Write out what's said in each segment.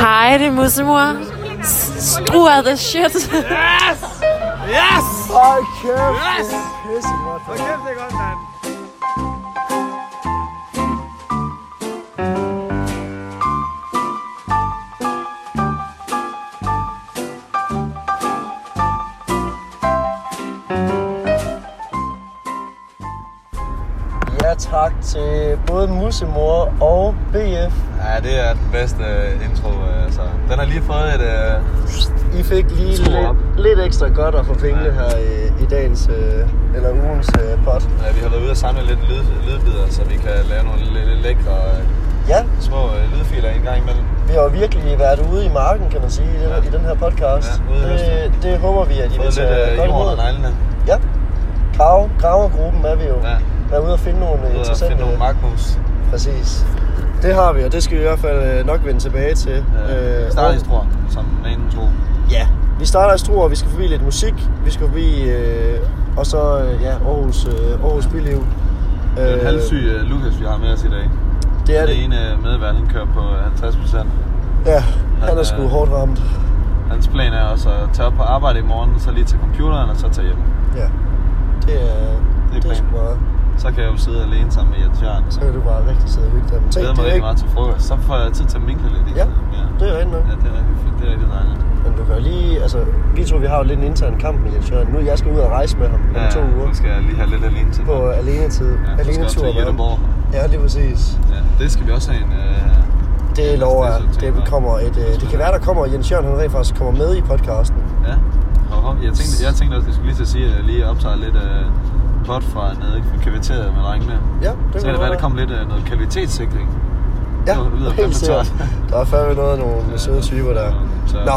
Hej, det er Mussemor. Stru er the shit. Yes! Yes! Hold kæft, Yes! det er pisse godt. Hold kæft, det er godt, mand. Ja tak til både Musemor og BF. Ja, det er den bedste intro. Øh. Den har lige fået et... Uh, I fik lige lidt, lidt ekstra godt at få pengene Ja. her i, i dagens, øh, eller ugens øh, pot. ja, vi har været ude og samle lidt lyd, lydbider, så vi kan lave nogle lidt, lækre øh, Ja, små øh, lydfiler en gang imellem. vi har jo virkelig været ude i marken, kan man sige, i den, Ja. i den her podcast. Ja, ude det, det håber vi, at I vil Fået lidt tage øh, godt imod. neglene. Ja, Grave, gravergruppen er vi jo. Ja. Været ude og finde nogle Ude og interessante... finde nogle magtmus. Præcis. Det har vi, og det skal vi i hvert fald øh, nok vende tilbage til. Øh, og- Starthistorier, som vanen tro. Ja, vi starter i Struer, vi skal forbi lidt musik, vi skal forbi, øh, og så øh, ja, Aarhus, øh, Aarhus Byliv. Det er en halvsyg øh, Lukas, vi har med os i dag. Det er Den det. ene øh, medvært, han kører på 50 procent. Ja, han er Han, sgu øh, hårdt ramt. Hans plan er også at tage op på arbejde i morgen, så lige til computeren og så tage hjem. Ja, det er, det er, det er sgu meget. Så kan jeg jo sidde alene sammen med Jens Jørgen. Så kan du bare rigtig sidde og hygge dig. Men tænk, mig det er rigtig ikke, meget til frokost. Så får jeg tid til at minkle lidt i Ja, ja. det er rigtigt nok. Ja, det er rigtig fedt. Det er rigtig dejligt. Men du kan lige, altså, vi to vi har jo lidt en intern kamp med Jens Jørgen. Nu jeg skal ud og rejse med ham om Ja, to uger nu skal jeg lige have lidt alene til. på alene-tid. Ja, så skal jeg alene-tur til med ham. Ja, lige præcis. Ja, det skal vi også have en... Øh, Det lover jeg. det Det kommer et, øh, det kan være, der kommer Jens Jørgen, han rent faktisk kommer med i podcasten. ja. Jeg, tænkte, jeg tænkte også, at jeg skulle lige til at sige, at jeg lige optager lidt øh, pot fra nede i kafeteriet med drengene. Ja, det Så kan det være, der kommer lidt øh, noget kvalitetssikring. Ja, Det helt sikkert. Der er fandme noget af nogle søde typer der. Nå,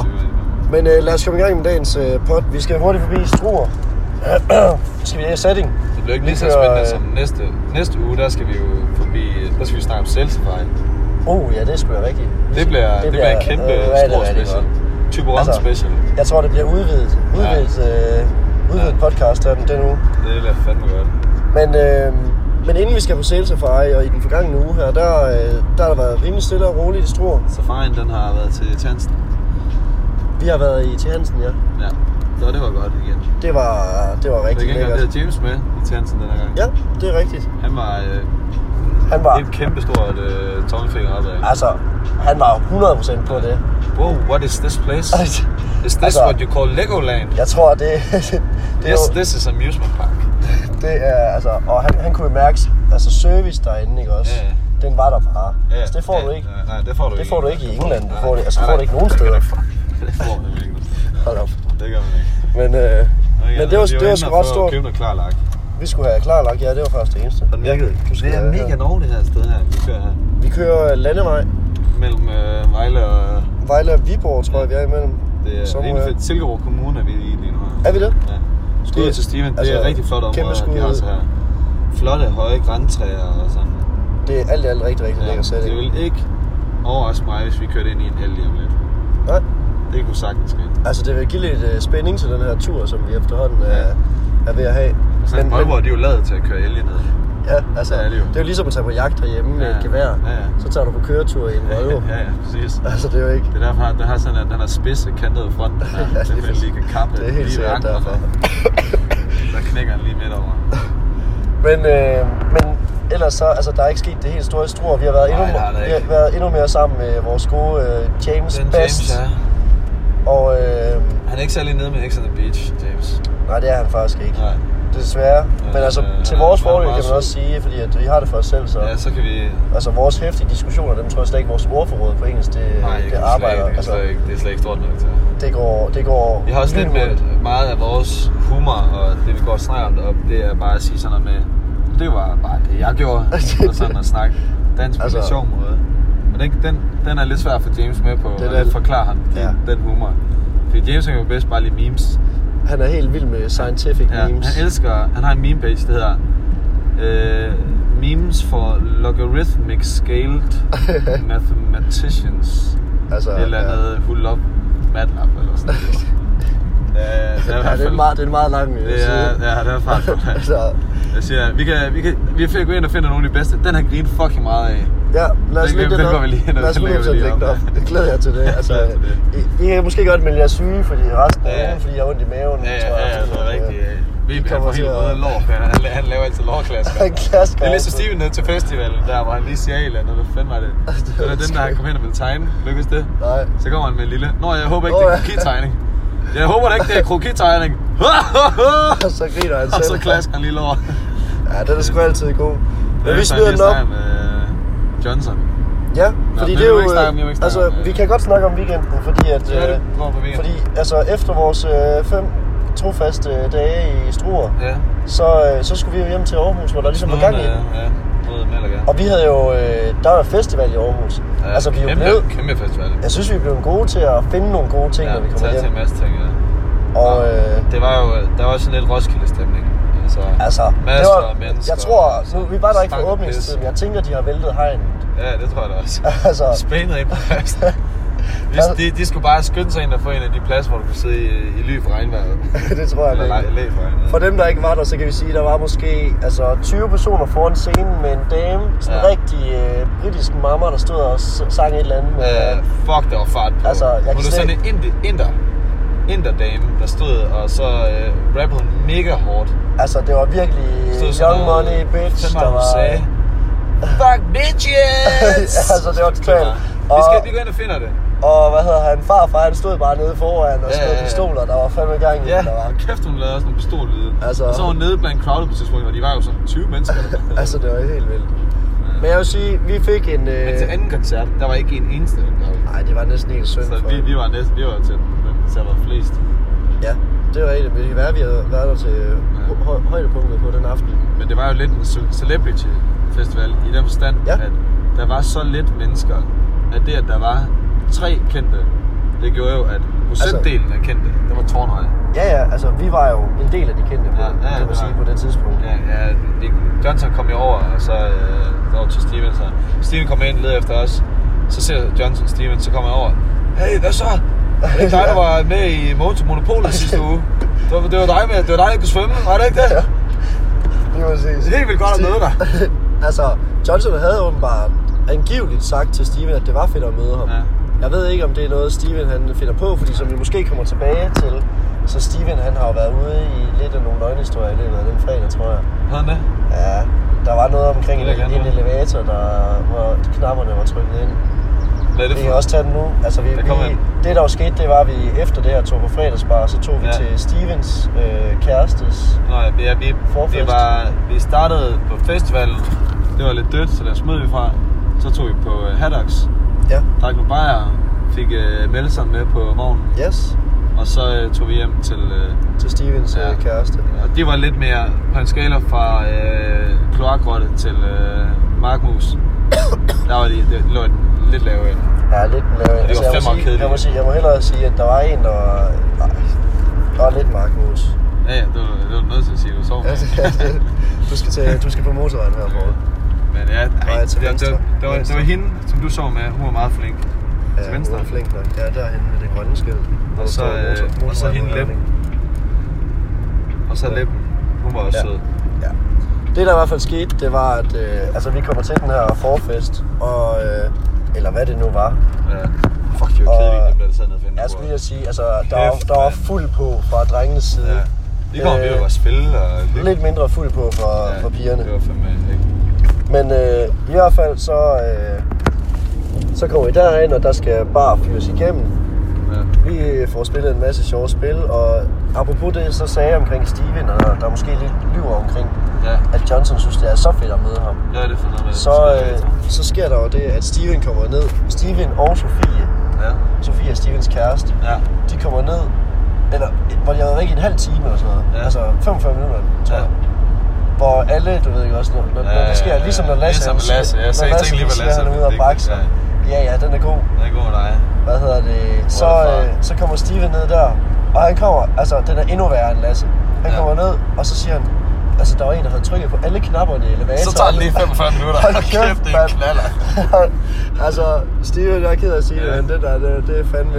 men øh, lad os komme i gang med dagens øh, pot. Vi skal hurtigt forbi Struer. skal vi have setting? Det bliver ikke lige så spændende øh, som næste, næste uge, der skal vi jo forbi, der skal vi snakke om Salsify. Oh ja, det er sgu da rigtigt. Det bliver, det bliver en kæmpe øh, stor special. godt. Typeron Altså, special. Jeg tror, det bliver udvidet, udvidet, øh, udvidet Ja. podcast den, den uge. Det bliver fandme godt. Men, øh, men inden vi skal på Sales Safari, og i den forgangne uge her, der, øh, der har der været rimelig stille og roligt i Struer. Safarien, den har været til Tansen. Vi har været i til Hansen, ja. Ja, så det var godt igen. Det var, det var rigtig lækkert. have James med i Tansen den her gang. Ja, det er rigtigt. Han var, øh, Han var, et kæmpe stort øh, tommelfinger opad. altså, han var 100% på det. Wow, what is this place? Altså, Is this altså- what you call Legoland? Jeg tror, det, det, er jo, this is amusement park. det er, altså, og han, han kunne jo mærke, altså service derinde, ikke også? Ja, ja. Den var der bare. Ja, Altså, det får ja, du ikke. Nej, det får du Det ikke. får du ikke i England. Du får det, altså, nej, får det ikke nogen steder. Det får det du ikke. Hold op. Det gør man ikke. Men, øh, men det var, vi det var sgu ret stort. købe noget klar lak. Vi skulle have klarlagt, ja, det var faktisk det eneste. Virkede. Du skal Det er mega norge, det her sted her. Vi kører her. Vi kører landevej. Mellem øh, Vejle og... Vejle og Viborg, tror jeg, vi er imellem. Det er inden for Silkeborg Kommune, er vi i lige nu. Er vi det? Ja. Skud Det- til Steven. Det altså, er et rigtig flot område, skud de har så her. Flotte, høje græntræer og sådan. Det er alt i alt rigtig, rigtig Ja, lækker det setting. vil ikke overraske mig, hvis vi kørte ind i en el lige om lidt. Nej, Det kunne sagtens ske. altså det vil give lidt uh, spænding til den her tur, som vi efterhånden er, Ja. er ved at have. Så men, Volvo, de er jo lavet til at køre elge ned. Ja, altså, Det er jo. det er jo ligesom at tage på jagt herhjemme med Ja, et gevær. ja, ja. Så tager du på køretur i en Volvo. Ja, ja, præcis. Altså, det er jo ikke... Det er derfor, at den har sådan, at den har spidse, kantede front. Den her, Ja, ja, det lige kan kappe Det er helt lige sikkert derfor. Der knækker den lige midt over. Men, øh, men ellers så, altså der er ikke sket det helt store Struer. Vi har været, Nej, endnu, der vi har været endnu mere sammen med vores gode øh, James Den Best. James, ja. Og øh, Han er ikke særlig nede med X on the Beach, James. nej, det er han faktisk ikke. Nej. Desværre. Men altså, øh, til vores fordel kan man også sige, fordi at vi har det for os selv, så... Ja, så kan vi... Altså, vores hæftige diskussioner, dem tror jeg slet ikke, vores ordforråd på engelsk, det, Nej, det det er arbejder. slet, ikke, altså, ikke, det er slet ikke stort nok til. det går, det går Vi har også lidt med meget af vores humor, og det vi går og snakker om deroppe, det er bare at sige sådan noget med, det var bare det, jeg gjorde, og sådan at snakke dansk på Altså- en sjov måde. Og den, den, den er lidt svær for James med på, Den og lidt forklare ham ja. den humor. Fordi James kan jo bedst bare lide memes. Han er helt vild med scientific Ja, memes. han elsker, han har en meme page, der hedder øh, Memes for Logarithmic Scaled Mathematicians. altså, eller ja. noget Love MATLAB eller sådan noget. Ja, det er, Ja, det er meget, det er meget lang øh, det er, ja, det er faktisk altså, Jeg siger, vi kan, vi kan, vi kan gå ind og finde nogle af de bedste. Den har grinet fucking meget af. Ja, lad os lægge går op. Lad os lige lægge den op. Jeg glæder jer til det. Altså, det. I, I kan måske godt melde jer syge, fordi resten af Ja, maven. Ja, tror ja, jeg, ja, det er rigtigt. ja. Vi kommer han får helt røde lår, han, han laver altid lårklasker. Han klasker Det er altid. Steven ned til festivalen, der hvor han lige siger eller andet. Hvad fanden var det? Det Det var den, der kom hen og ville tegne. Lykkes det? Nej. Så kommer han med en lille... Nå, jeg håber ikke, det er krokitegning. Jeg håber da ikke, det er krokitegning. Og så griner han og selv. så klasker han lige lår. Ja, den er sgu altid god. Men vi Det er smider den op. med øh, Johnson. Ja, fordi det er jo... ikke snakke om- vi øh, ikke Altså, om, øh, vi kan godt snakke om weekenden, fordi at... Ja, det øh, går på weekend. Fordi altså, efter vores øh, fem trofaste dage i Struer, Ja. så, øh, så skulle vi jo hjem til Aarhus, hvor der ligesom var gang i. Ja, ja. Mod Malaga. Og vi havde jo... Øh, der var festival i Aarhus. Ja, altså, vi kæmpe, blevet... Kæmpe festival. Jeg synes, vi blevet gode til at finde nogle gode ting, Ja, når vi kommer tage til hjem. en masse ting, ja. Og øh, Det var jo, der var sådan lidt Roskilde-stemning. Altså, altså, masser det var, af mennesker. jeg tror, nu, vi var der ikke for og åbningstiden, pis. men jeg tænker, de har væltet hegnet. Ja, det tror jeg da også. altså, De spænede ind på pladsen. De, de, de, skulle bare skynde sig ind og få en af de pladser, hvor du kunne sidde i, i ly for regnvejret. det tror jeg Eller ikke. læ, læ for regnvejret. For dem, der ikke var der, så kan vi sige, at der var måske altså, 20 personer foran scenen med en dame. Sådan en Ja. rigtig øh, britisk mamma, der stod og sang et eller andet. Med, Øh, fuck, der var fart på. Altså, jeg Hun kan slet- sådan en inder, inder, inder dame, der stod og så øh, rappede mega hårdt. altså, det var virkelig Stod young noget- money bitch, der var... sagde. Fuck bitches! altså, det var totalt. Vi Og, skal vi går ind og finder det. og hvad hedder han? Farfar, han stod bare nede foran og Ja, skød ja, ja. pistoler. Der var fandme gang i. Ja, Der var, kæft, hun lavede også nogle pistollyde. Altså- og så var hun nede blandt crowdet på tidspunkt, og de var jo sådan 20 mennesker. Altså, det var helt vildt. Men jeg vil sige, vi fik en... Øh, Men til anden koncert, der var ikke en eneste. Var. Nej, det var næsten helt synd Så vi, vi var næsten, vi var til den koncert, var flest. Ja, det er rigtigt. Men det kan være, at vi har været der til hø- højdepunktet på den aften. Men det var jo lidt en ce- celebrity festival i den forstand, Ja. at der var så lidt mennesker, at det, at der var tre kendte, det gjorde jo, at procentdelen af kendte, det var tårnhøj. Ja, ja, altså vi var jo en del af de kendte, på, Ja, ja, kan det man sige, var- på det tidspunkt. Ja, ja det, Johnson kom jo over, og så øh, over til Steven. Så Steven kom ind, leder efter os. Så ser Johnson Steven, så kommer han over. Hey, hvad så? Er det ikke dig, der var med i Motor Monopolet sidste uge? Det var, det var dig med, det var dig, der kunne svømme, var det ikke det? Lige præcis. Det er helt vildt godt at møde dig. altså, Johnson havde åbenbart angiveligt sagt til Steven, at det var fedt at møde ham. Ja. Jeg ved ikke, om det er noget, Steven han finder på, fordi som vi måske kommer tilbage til, så Steven han har jo været ude i lidt af nogle løgnhistorier i løbet af den fredag, tror jeg. Havde han det? Ja, der var noget omkring en, en elevator, der, hvor knapperne var trykket ind. Hvad er det Vi for? kan også tage den nu. Altså, vi, Det vi, det der jo skete, det var, at vi efter det her tog på fredagsbar, så tog vi Ja. til Stevens øh, kærestes. Nå, ja, vi, vi, vi, var, vi startede på festivalen. Det var lidt dødt, så der smed vi fra. Så tog vi på uh, Haddocks, Ja. drak nogle bajer, fik uh, Melson med på vognen. Yes. Og så uh, tog vi hjem til... Uh, Til Stevens Ja. ja. kæreste. og de var lidt mere på en skala fra uh, kloakrotte til uh, markmus. Der var de, det lå lidt lavere end. Ja, lidt lavere. var jeg, må fandme sige, kedeligt. jeg, må sige, jeg må hellere sige, at der var en, der var... Nej, der var lidt markmus. Ja, ja, det var, det var nødt til at sige, du sov. Ja, det, det, du, skal til, du skal på motorvejen her, Paul. Men ja, ej, det, til det, venstre. det, det, var, det var hende, som du sov med. Hun var meget flink. Ja, til venstre. hun er flink nok. Ja, derhen med det grønne skilt. Og så, øh, og så hende Leppen. Og så Leppen. Hun var også Ja. sød. Ja. Det der i hvert fald skete, det var, at øh, altså, vi kommer til den her forfest, og, øh, eller hvad det nu var. Ja. Fuck, det var kedeligt, der sad nede og finde Jeg skulle lige at sige, altså, der, var, der var fuld på fra drengenes side. Ja. De kommer vi jo bare spille og. Lidt mindre fuld på fra, Ja, fra pigerne. Det var fandme ikke. Men øh, i hvert fald så, øh, så kommer vi derind, og der skal bare fyres igennem. Ja. Vi får spillet en masse sjove spil, og apropos det, så sagde jeg omkring Steven, og der er måske lidt lyver omkring, Ja. at Johnson synes, det er så fedt at møde ham. Er det noget med Så, øh, så sker der jo det, at Steven kommer ned. Steven og Sofie, Ja. Sofie er Stevens kæreste, Ja. de kommer ned, eller hvor de i en halv time eller sådan noget. Ja. Altså 45 minutter, tror Ja. Jeg. Hvor alle, du ved ikke også, når, når, når Ja, det sker, ja, ja. ligesom når Lasse, Ligesom Lasse. Jeg når sagde- jeg tænkte lige siger, Lasse, han er ude og det- brække sig. Ja, ja, den er god. Det er god med dig. Hvad hedder det? Så, øh, så kommer Steven ned der, og han kommer, altså den er endnu værre end Lasse. Han Ja. kommer ned, og så siger han, altså der var en, der havde trykket på alle knapperne i elevatoren. Så tager det lige 45 minutter. Hold kæft, det er en knaller. altså, Steven, jeg er ked af at sige det, Ja. men det der, det, det er fandme...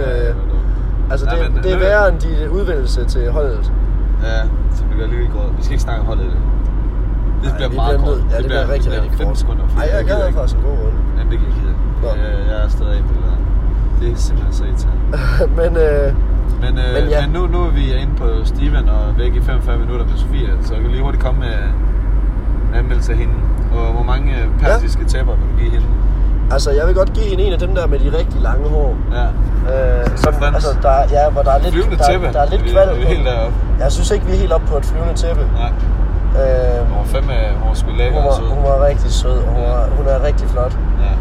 Altså, det, Ja, men- det er værre end din udvælgelse til holdet. Ja, så vi gør lige godt. Vi skal ikke snakke om holdet. Det bliver det meget bliver kort. ja, det bliver rigtig, rigtig 15 kort. sekunder. Ej, jeg gider gad faktisk en god runde. Jamen, det kan jeg ikke jeg, jeg er stadig på det. Det er simpelthen så irriterende. men øh, Men, øh, Men ja. men nu, nu er vi inde på Steven og væk i 45 minutter med Sofia, så jeg kan lige hurtigt komme med en anmeldelse af hende. Og hvor mange øh, persiske ja. tæpper vil du give hende? altså, jeg vil godt give hende en af dem der med de rigtig lange hår. Ja. Øh, som, altså, der, er- ja, hvor der er lidt, Flyvende der, tæppe. der er lidt Vi- kval vi er på. helt deroppe. Jeg synes ikke, vi er helt oppe på et flyvende tæppe. Nej, Øh, hun var fandme, hun var sgu lækker hun, og var, sød. hun var rigtig sød, og hun, Ja. var, hun er rigtig flot. Ja.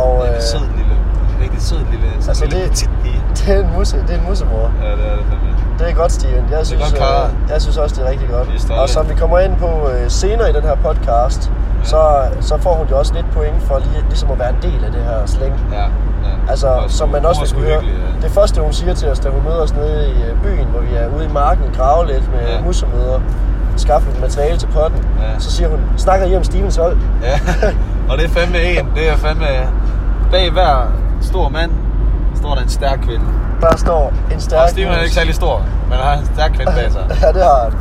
Og Rigtig øh, sød lille, rigtig sød lille, Altså, lille det- petit pige. det er en musse, det er en mussemor. Ja, det er det fandme. Det er godt, Steven. Jeg synes, godt klaret. øh, jeg synes også, det er rigtig godt. Vi er. Og som vi kommer ind på øh, senere i den her podcast, Ja. så, så får hun jo også lidt point for lige, ligesom at være en del af det her slæng. Ja, ja. Altså, sgu- som man også kunne høre. ja. Det første, hun siger til os, da hun møder os nede i øh, byen, hvor vi er ude i marken, grave lidt med Ja. ja. Skaffe lidt materiale til potten, Ja. så siger hun, snakker I om Stevens hold? Ja, og det er fandme en. Det er fandme... Bag hver stor mand står der en stærk kvinde. Der står en stærk Og Steven er ikke særlig stor, men har en stærk kvinde bag sig. Ja, det har han.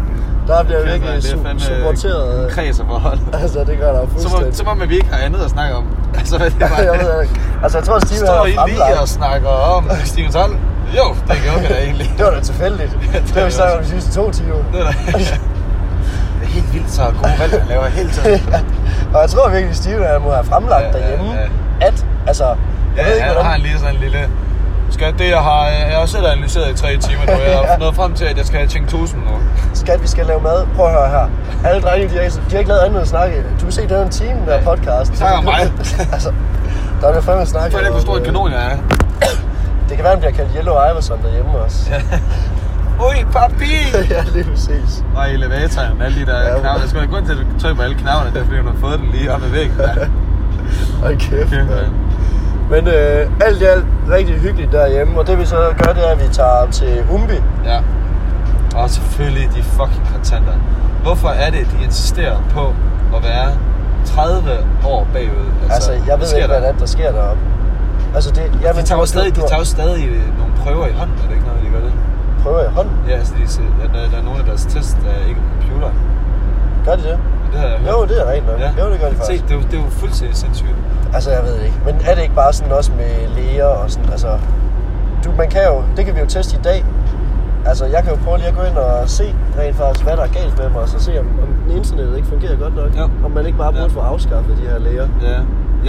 Der bliver er virkelig su- supporteret. en kreds af forhold. Altså, det gør der fuldstændig. som om at vi ikke har andet at snakke om. Altså, det er bare... jeg ved ikke. Altså, jeg tror, Steven Står har I lige og snakker om Stevens hold? Jo, det gjorde vi da egentlig. Det var da tilfældigt. det det er vi snakket om de sidste to timer. Det er, da, helt vildt så gode valg, han laver hele tiden. og jeg tror virkelig, Steven han må have fremlagt Ja, ja, derhjemme, ja. at, altså, jeg Ja, ved ikke, han hvordan... har lige sådan en lille... Skat, det jeg har... Jeg har selv analyseret i tre timer nu. Jeg har nået frem til, at jeg skal have tænkt tusind nu. Skat, vi skal lave mad. Prøv at høre her. Alle drenge, de har, ikke- de har ikke lavet andet end at snakke. Du kan se, det er en time der Ja. podcast. Vi snakker om mig. altså, der er jo fandme snakket Jeg ved ikke, hvor stor en øh, kanon jeg er. Det kan være, han bliver kaldt Yellow Iverson derhjemme også. Ui, papi! ja, lige præcis. Og elevatoren, alle de der Ja, knapper. Jeg skulle have grund til at trykke på alle knapperne, det er fordi hun har fået den lige op ad væggen. Der. Hold kæft, mand. Men øh, alt i alt rigtig hyggeligt derhjemme, og det vi så gør, det er, at vi tager til Umbi. Ja. Og selvfølgelig de fucking kontanter. Hvorfor er det, de insisterer på at være 30 år bagud? Altså, jeg ved ikke, der? hvad det er, der sker deroppe. Altså, det, jeg De tager jo stadig, de tager jo stadig øh, nogle prøver i hånden, er det ikke noget, de gør det? Prøver i hånden. Ja, altså, de, at der, der er nogle af deres test, der er ikke på computer. Gør de det? Det har jeg hørt. Jo, det er rent nok. Jo, det gør de Se, faktisk. det er, jo, det er jo fuldstændig sindssygt. Altså, jeg ved ikke. Men er det ikke bare sådan også med læger og sådan, altså... Du, man kan jo, det kan vi jo teste i dag. Altså, jeg kan jo prøve lige at gå ind og se rent faktisk, hvad der er galt med mig, og så se, om, om internettet ikke fungerer godt nok. Jo. Om man ikke bare burde Ja. få afskaffet de her læger. Ja,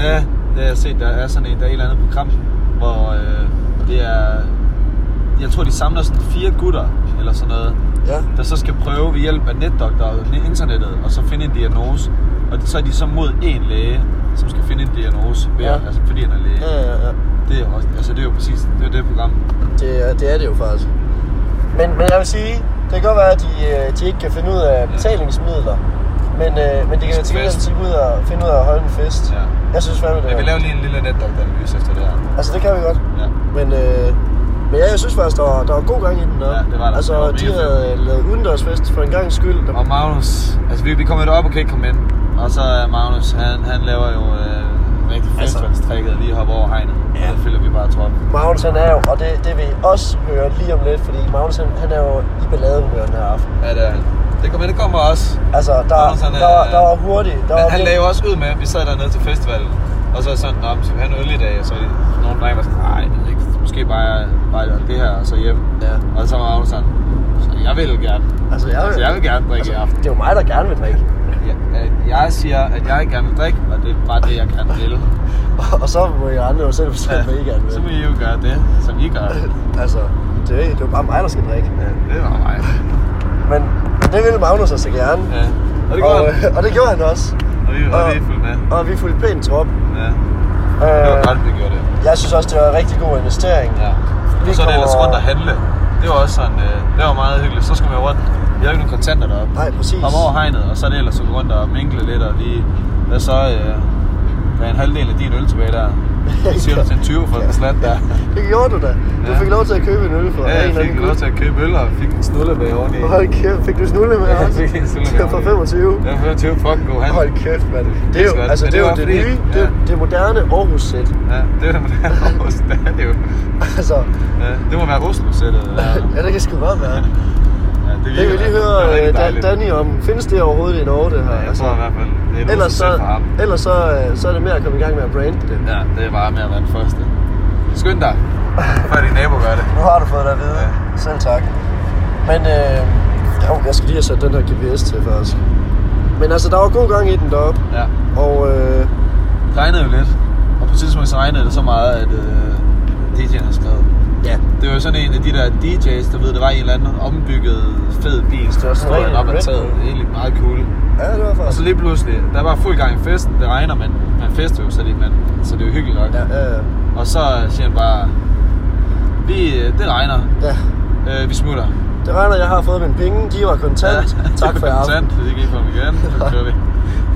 ja, det har jeg set. Der er sådan en, der er et eller andet program, hvor øh, det er... Jeg tror, de samler sådan fire gutter, eller sådan noget, Ja. der så skal prøve ved hjælp af netdoktor og internettet, og så finde en diagnose. Og så er de så mod en læge, som skal finde en diagnose, ved, Ja. altså fordi han er læge. Ja, ja, ja. Det er, også, altså, det er jo præcis det, er det program. Det, er- det er det jo faktisk. Men, men jeg vil sige, det kan godt være, at de, øh, de ikke kan finde ud af betalingsmidler. Men, øh, men de kan til gengæld sige ud og finde ud af at holde en fest. Ja. Jeg synes fandme, det Men vi er. laver lige en lille netdoktoranalyse efter det her. Altså, det kan vi godt. Ja. Men, øh, men ja, jeg synes faktisk, der var, der var god gang i den der. Ja, det var der. Altså, Det var de havde lavet udendørsfest for en gang skyld. Der, Og Magnus, altså vi, vi kommer jo op og kan ikke komme ind. Og så er Magnus, han, han laver jo øh, rigtig Altså- festivalstrikket lige hoppe over hegnet. Ja. Og det følger vi bare trop. Magnus han er jo, og det, det vil I også høre lige om lidt, fordi Magnus han, han er jo i balladehumør den her aften. Ja, det er han. Det kommer, det kommer også. Altså, der, Magnus, han er- der, var, der var hurtigt. Der Han, var han lagde også ud med, at vi sad dernede til festivalen. Og så er sådan, men have en øl i dag? Og så er nogle drenge var sådan, nej, det er ikke. Måske bare, bare det her, og så hjem. Ja. Og så var Magnus sådan, så jeg vil gerne. Altså, jeg, Altså, jeg vil gerne drikke i aften. Det er jo mig, der gerne vil drikke. Jeg, jeg siger, at jeg gerne vil drikke, og det er bare det, jeg gerne vil. Og så må I andre jo selv bestemme, hvad I gerne vil. så må I jo gøre det, som I gør. Altså, det er, det er jo bare mig, der skal drikke. Ja, det var mig. Men, det ville Magnus altså gerne. Ja. Og det gjorde og, han. øh, og det gjorde han også. Og vi, og vi er fuldt med. Og vi fulgte pænt trop. Ja. Det var Øh, godt, vi gjorde det. jeg synes også, det var en rigtig god investering. Ja. Vi Og så er det ellers rundt at handle. Det var også sådan, øh, det var meget hyggeligt. Så skal man rundt. Vi har ikke nogen kontanter deroppe. Nej, præcis. Kom over hegnet, og så er det ellers at gå rundt og minkle lidt og lige... Hvad så? Øh, der er en halvdel af din øl tilbage der. Det siger du til en 20 for en slat der. Det gjorde du da. Du Ja. fik lov til at købe en øl for Ja, jeg fik lov til at købe øl og fik en snulle med oveni. Hold kæft, fik du snulle med Ja, jeg også? fik en snulle med Det for oveni. 25. Det var 25 fucking god handel. Hold kæft, mand. Det er jo, altså, det det er jo var det nye, det, det moderne Aarhus-sæt. Ja, det er det, man det er det jo. Altså, Ja, det må være Oslo-sættet. Ja. ja, det kan sgu godt være. Det, Det kan vi lige Det høre rigtig øh, Dan-. Danny om. Findes det overhovedet i Norge, det her? Ja, jeg tror i hvert fald, det er ellers, så, ellers så, øh, så er det med at komme i gang med at brande det. Ja, det er bare med at være den første. Skynd dig, før din nabo gør det. Nu har du fået det at vide. Ja. Selv tak. Men øh, jo, jeg skal lige have sat den her GPS til først. Men altså, der var god gang i den deroppe. Ja. Og øh, Det regnede jo lidt, og på tidspunkt så regnede det så meget, at øh, DJ'en har skrevet. Ja, Det var sådan en af de der DJ's, der ved, det var en eller anden ombygget fed bil, sådan stod en han op ad taget. Er egentlig meget cool. ja, det var Og så faktisk. lige pludselig, der var fuld gang i festen, det regner, men man fester jo så lidt, men, så det er jo hyggeligt nok. Ja, ja, ja. Og så siger han bare, vi, det regner, ja. øh, vi smutter. Det regner, jeg har fået mine penge. De var kontant. tak for aften. Kontant, det gik på dem igen, så kører vi.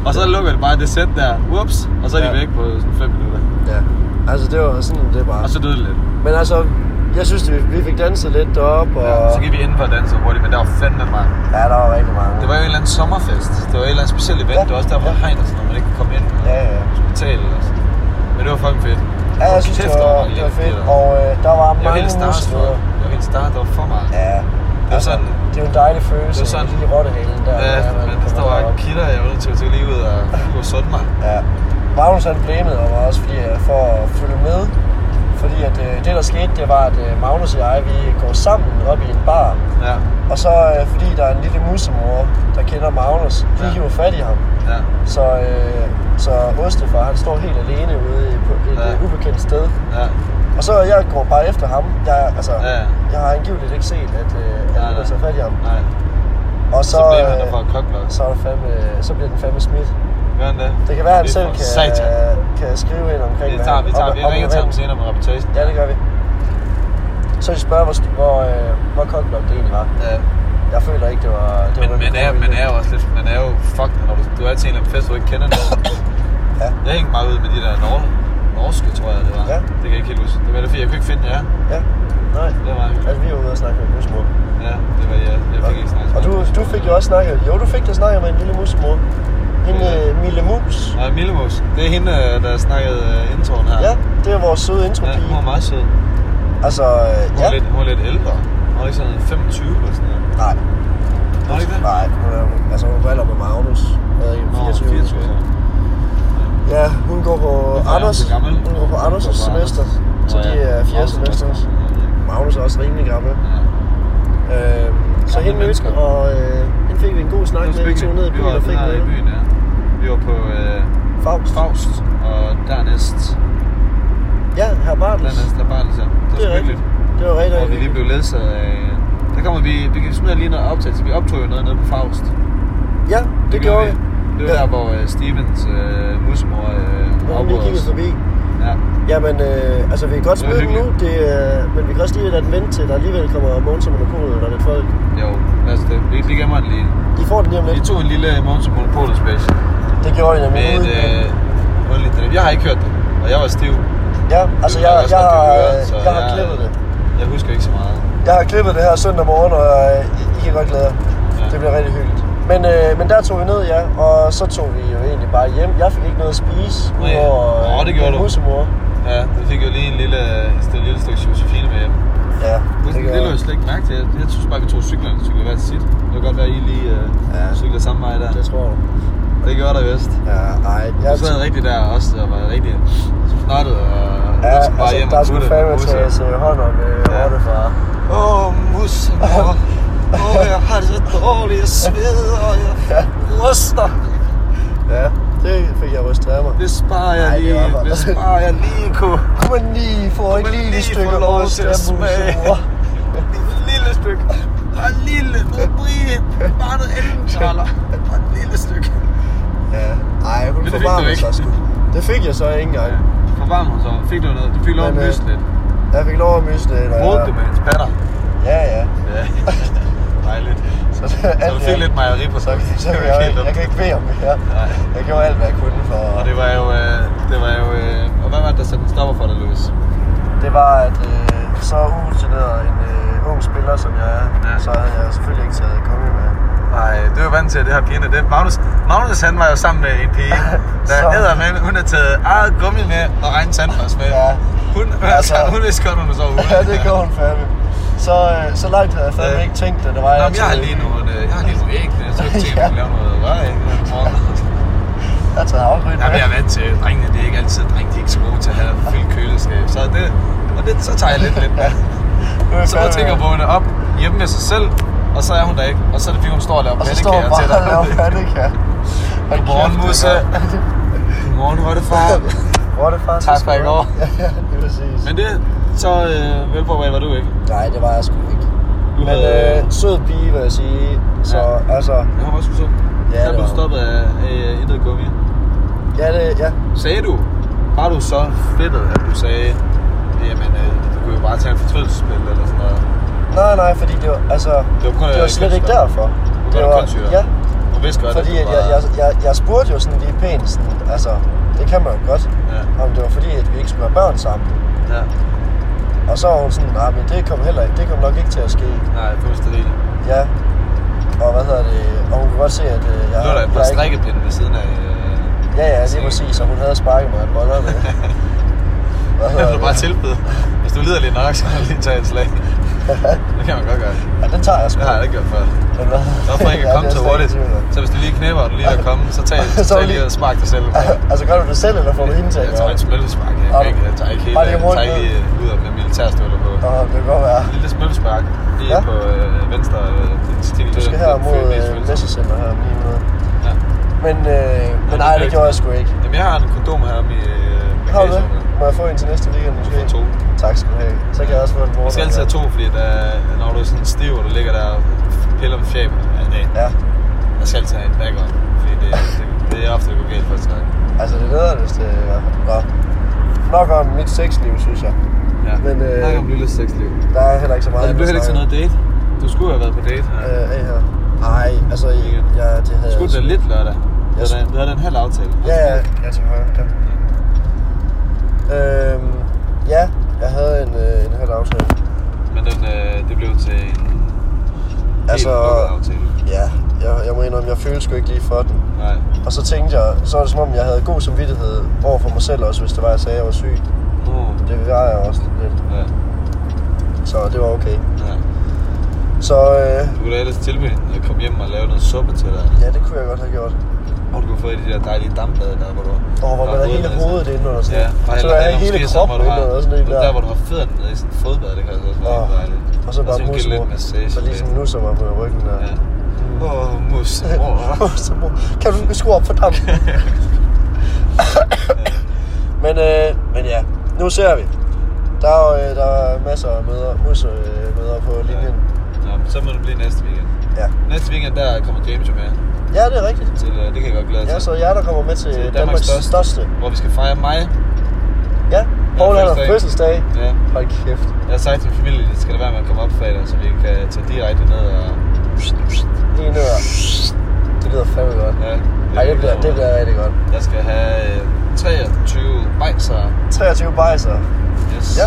Og så lukker det bare det sæt der, whoops, og så er de Ja. væk på sådan 5 minutter. Ja, altså det var sådan, det var. Og så døde det lidt. Men altså, jeg synes, vi, vi fik danset lidt deroppe, og... Ja, så gik vi ind for at danse hurtigt, men der var fandme mange. Ja, der var rigtig mange. Det var jo en eller anden sommerfest. Det var et eller andet specielt event. Ja. Det var også derfor, Ja. ja. hegn og sådan noget, man ikke kunne komme ind. Ja, ja. Betale eller sådan. Men det var fucking fedt. Ja, jeg synes, det der var, det var fedt, og øh, der var Jeg var mange helt starstruck. Jeg var helt starstruck. Der var for meget. Ja, Det var sådan, det er jo en dejlig følelse, Det var sådan- lige rottehalen der. ja, men der bare derop. kitter, jeg var nødt til at lige ud og, og sunde mig. Ja. Magnus han blæmede mig også fordi, øh, for at følge med. Fordi at, øh, det der skete, det var, at øh, Magnus og jeg, vi går sammen op i en bar. Ja, Og så øh, fordi der er en lille musemor, der kender Magnus, de Ja. hiver fat i ham. ja, Så, øh, så Ostefar, han står helt alene ude i- på et Ja. ja. ubekendt sted. ja. Og så jeg går bare efter ham. Jeg, altså, Ja. jeg har angiveligt ikke set, at, øh, at han tager fat i ham. Nej, Og så, så, blev han der øh, fra kokblok. så, er det fandme, så bliver den fandme smidt. Gør han det? Det kan være, at han Det selv kan, Satan. kan skrive ind omkring, Vi hvad tager, vi tager, om- vi ringer til ham senere med reportagen. Ja, det gør vi. Så de spørger, hvor, hvor, øh, hvor kokblok det egentlig var. Ja. Jeg føler ikke, det var... Det Men var man er, man er jo også lidt, man er jo fucked, når du, du er til en eller anden fest, du ikke kender nogen. Ja. Jeg hængte meget ud med de der nor norske, tror jeg, det var. Ja. Det kan jeg ikke helt huske. Det var det, fordi jeg kunne ikke finde jer. Ja, nej. Det var Altså, vi var ude og snakke med musmor. Ja, det var jeg. Jeg fik ikke snakket Og du, du fik jo også snakket... Jo, du fik da snakket med en lille musemor. Hende Ja. øh, Mille Mus. Nej, Millemus. Det er hende, øh, der snakkede uh, introen her. Ja, det er vores søde ja intropige. hun var meget sød. Altså, øh, Hun, ja. var lidt, hun var lidt ældre. Hun var ikke sådan 25 eller sådan noget. Nej. Var det ikke det? Nej, hun er, altså hun er på alder med Magnus. Jeg ved ikke, Nå, 24. 24 så. Ja, hun går på Hvorfor er hun Anders. Hun går på Anders' semester. Så ja. er fjerde semester også. Ja. Magnus er også rimelig gammel. Ja. Øhm, så hende mødte og øh, hende fik vi en god snak Det med. Tog ned i byen og fik noget. Ja. Vi var på øh, Faust. Faust, og dernæst, Ja, herr Bartels. dernæst der bare ligesom. Det var Det er sgu hyggeligt. Det var rigtig, Hvor vi lige blev ledsaget af... Der kommer vi, vi kan smider lige noget optagelse. Vi optog jo noget nede på Faust. Ja, det, gjorde vi. Det var Ja. der, hvor uh, Stevens uh, musmor uh, lige afbrød os. forbi. Ja. Jamen, øh, altså vi kan godt Det var smide den nu, det, øh, men vi kan også lige lade den vente til, der alligevel kommer Måns og Monopolet, er lidt folk. Jo, lad os det. Vi, vi gemmer den lige. I får den lige om Vi lidt. tog en lille Monster Monopolet special. Det gjorde I nemlig Med et øh, underligt drip. Jeg har ikke hørt det, og jeg var stiv. Ja, altså jeg, jeg, jeg, har, at høre, så jeg har jeg- klippet det. Jeg husker ikke så meget. Jeg har klippet det her søndag morgen, og øh, I, I kan godt glæde jer. Ja. Det bliver rigtig hyggeligt. Men, øh, men der tog vi ned, ja, og så tog vi jo egentlig bare hjem. Jeg fik ikke noget at spise, udover Nå, det gjorde min du. musemor. Ja, du fik jo lige en lille, et lille stykke Josefine med hjem. Ja, Det, det det, gjorde lå jeg. jeg slet ikke mærke til. Jeg, jeg synes bare, vi tog cyklerne cyklede hver sit. Det kan godt være, at I lige uh, Ja. ja. cyklede samme vej der. Det tror jeg. Det gjorde der vist. Ja, ej. Jeg, Du sad rigtig der også, og var rigtig snottet og ja, du skulle bare altså, hjem der og skulle putte fandme og tages øh, hånd om øh, Ja. rottefar. Åh, mus, mor. Åh, jeg har det så dårligt. Jeg sveder, og jeg ryster. Ja, det fik jeg rystet af mig. Det sparer jeg Ej, det lige. bare- Det sparer jeg lige, kunne. Kunne man lige få et lille stykke lov til at smage? Et lille stykke. Bare en lille. Noget brie. Bare noget ellentaler. Bare et lille stykke. Ja, ej, hun det du forvarmede sig sgu. Det fik jeg så ikke engang. Ja. Forvarm hun så. Fik du noget? Du fik lov at øh, myse lidt. Jeg fik lov at myse lidt. Brugte jeg- du med hendes patter? Ja, ja. Ja. Dejligt. Så, Så alt du i fik alt- lidt mejeri på så, sig. så kan jeg, jeg, kan ikke bede om mere. Nej. Jeg gjorde alt, hvad jeg kunne for... Og det var jo, øh, det var jo, øh, og hvad var det, der satte en stopper for dig, Louis? Det var, at øh, så urutineret en øh, ung spiller, som jeg er, Ja. så havde jeg selvfølgelig ikke taget konge med. Nej, du er jo vant til, at det her pigerne, det Magnus, Magnus han var jo sammen med en pige, der hedder med, hun har taget eget gummi med og egen tandbørste med. Ja. Hun, Altså- hun vidste godt, hun var så ude. Ja, det gjorde hun fandme. Så, øh, så langt havde jeg fandme Ja. ikke tænkt det. Det var Nå, men jeg har lige nogle, øh, jeg har lige nogle æg, jeg så tænkte, at jeg lave noget røræg. Jeg har taget Jamen, jeg er vant til drengene, det er ikke altid, drenge de er ikke så gode til at have fyldt køleskab. Så det, og det, så tager jeg lidt lidt med. Så jeg tænker at vågne op hjemme med sig selv, og så er hun der ikke. Og så er det fordi, hun står og laver Og så står pandekager til bare dig. og laver pandekager. Godmorgen, Musse. Godmorgen, hvor det far? Hvor det faktisk? Tak for i går. Ja, ja, det er præcis. Men det, så øh, velforberedt var du ikke. Nej, det var jeg sgu ikke. Du Men havde- øh, sød pige, vil jeg sige. Så Ja. altså, Jeg var også så. Ja, der blev stoppet af, af intet gummi. ja, det, ja. Sagde du, var du så fedtet, at du sagde, jamen, øh, du kunne jo bare tage en fortrydelsespil eller sådan noget. Nej, nej, fordi det var, altså, Det var kun, det var øh, slet ikke derfor. Du var kønssyre. ja, Du vidste godt, fordi at du jeg, var... jeg, jeg, jeg spurgte jo sådan lige pænt, sådan, altså, det kan man jo godt, Ja, om det var fordi, at vi ikke skulle have børn sammen. ja. Og så var hun sådan, nej, men det kom heller ikke, det kom nok ikke til at ske. Nej, fuldstændig. Ja. Og hvad hedder det, og hun kunne godt se, at øh, jeg... Nu er der et par strikkepinde ved siden af. Øh, Ja, ja, lige præcis, og hun havde sparket mig et boller med. Hvad jeg hedder vil bare det? tilbyde. Hvis du lider lidt nok, så kan du lige tage et slag. Det kan man godt gøre. Ja, den tager jeg sgu. Det har jeg ikke gjort før. Hvad- Hvorfor ikke Ja, at komme så hurtigt? Så hvis du lige knæpper, og du lige er kommet, så tag, Så tag lige- og spark dig selv. altså, gør du det selv, eller får du hende til at Jeg tager et det? smølfespark. Jeg, Har kan du- ikke, jeg tager ikke Bare lige jeg tager ikke lige ud med militærstøvler på. Nå, det kan godt være. Et lille smølfespark lige Ja. på øh, venstre øh. Du skal her mod øh, Messecenter her lige nu. Ja. Men, øh, men nej, det gjorde jeg sgu ikke. Jamen, jeg har en kondom her i øh, Har du det? Må jeg få en til næste weekend måske? får to. Tak skal du have. Så kan jeg også få en morgen. Jeg skal altid have to, fordi der, når du er sådan stiv, og du ligger der og piller med fjæben, ja, nej, Ja, jeg skal altid have en backup. Fordi det, det, det er ofte, det går galt første gang. altså det leder det til... Ja. Nå. Nok om mit sexliv, synes jeg. Ja. Men, øh, Snak om lille sexliv. Der er heller ikke så meget Og det blev heller ikke til noget date. Du skulle have været på date. Ja. Øh, her. Nej, altså, ja, det havde Skulle jeg... det lidt lørdag? Jeg Det havde, det havde den halv aftale. Ja, ja, ja, til højre, ja. Øhm, ja, jeg havde en, øh, en halv aftale. Men den, øh, det blev til en Altså, aftale. Ja, jeg, jeg må indrømme, jeg følte sgu ikke lige for den. Nej. Og så tænkte jeg, så var det som om, jeg havde god samvittighed over for mig selv også, hvis det var, jeg sagde, at jeg var syg. Nå. Det var jeg også lidt. Ja. Så det var okay. ja. Så øh, Du kunne da ellers tilbyde at komme hjem og lave noget suppe til dig. ja, det kunne jeg godt have gjort. Og du kunne få et af de der dejlige dampbade der, hvor du... Og hvor man har hele hovedet inde under sådan Ja, og Så eller, er hele sådan, hvor kroppen inde under sådan en der. der. hvor du har fødderne nede i sådan en fodbad, det kan altså også være Åh, helt dejligt. Og så bare så give lidt musemor. massage. Så ligesom nu som er på ryggen der. Ja. Åh, oh, musemor. Musemor. Kan du skrue op for dampen? men, øh, men ja, nu ser vi. Der er, øh, der er masser af møder, musse øh, møder på linjen. Nå, men så må det blive næste weekend. Ja. Næste weekend, der kommer James jo med. Ja, det er rigtigt. Til, øh, det kan jeg godt glæde Ja, til. så jer, der kommer med til, Til Danmarks, største. største. Hvor vi skal fejre mig. Ja, han har fødselsdag. Ja. Hold kæft. Jeg har sagt til min familie, at det skal da være med at komme op fredag, så vi kan tage direkte ned og... Lige nu. Det lyder fandme godt. Ja, Ej, det bliver, det bliver rigtig godt. Jeg skal have øh, 23 bajser. 23 bajser. Yes. Ja.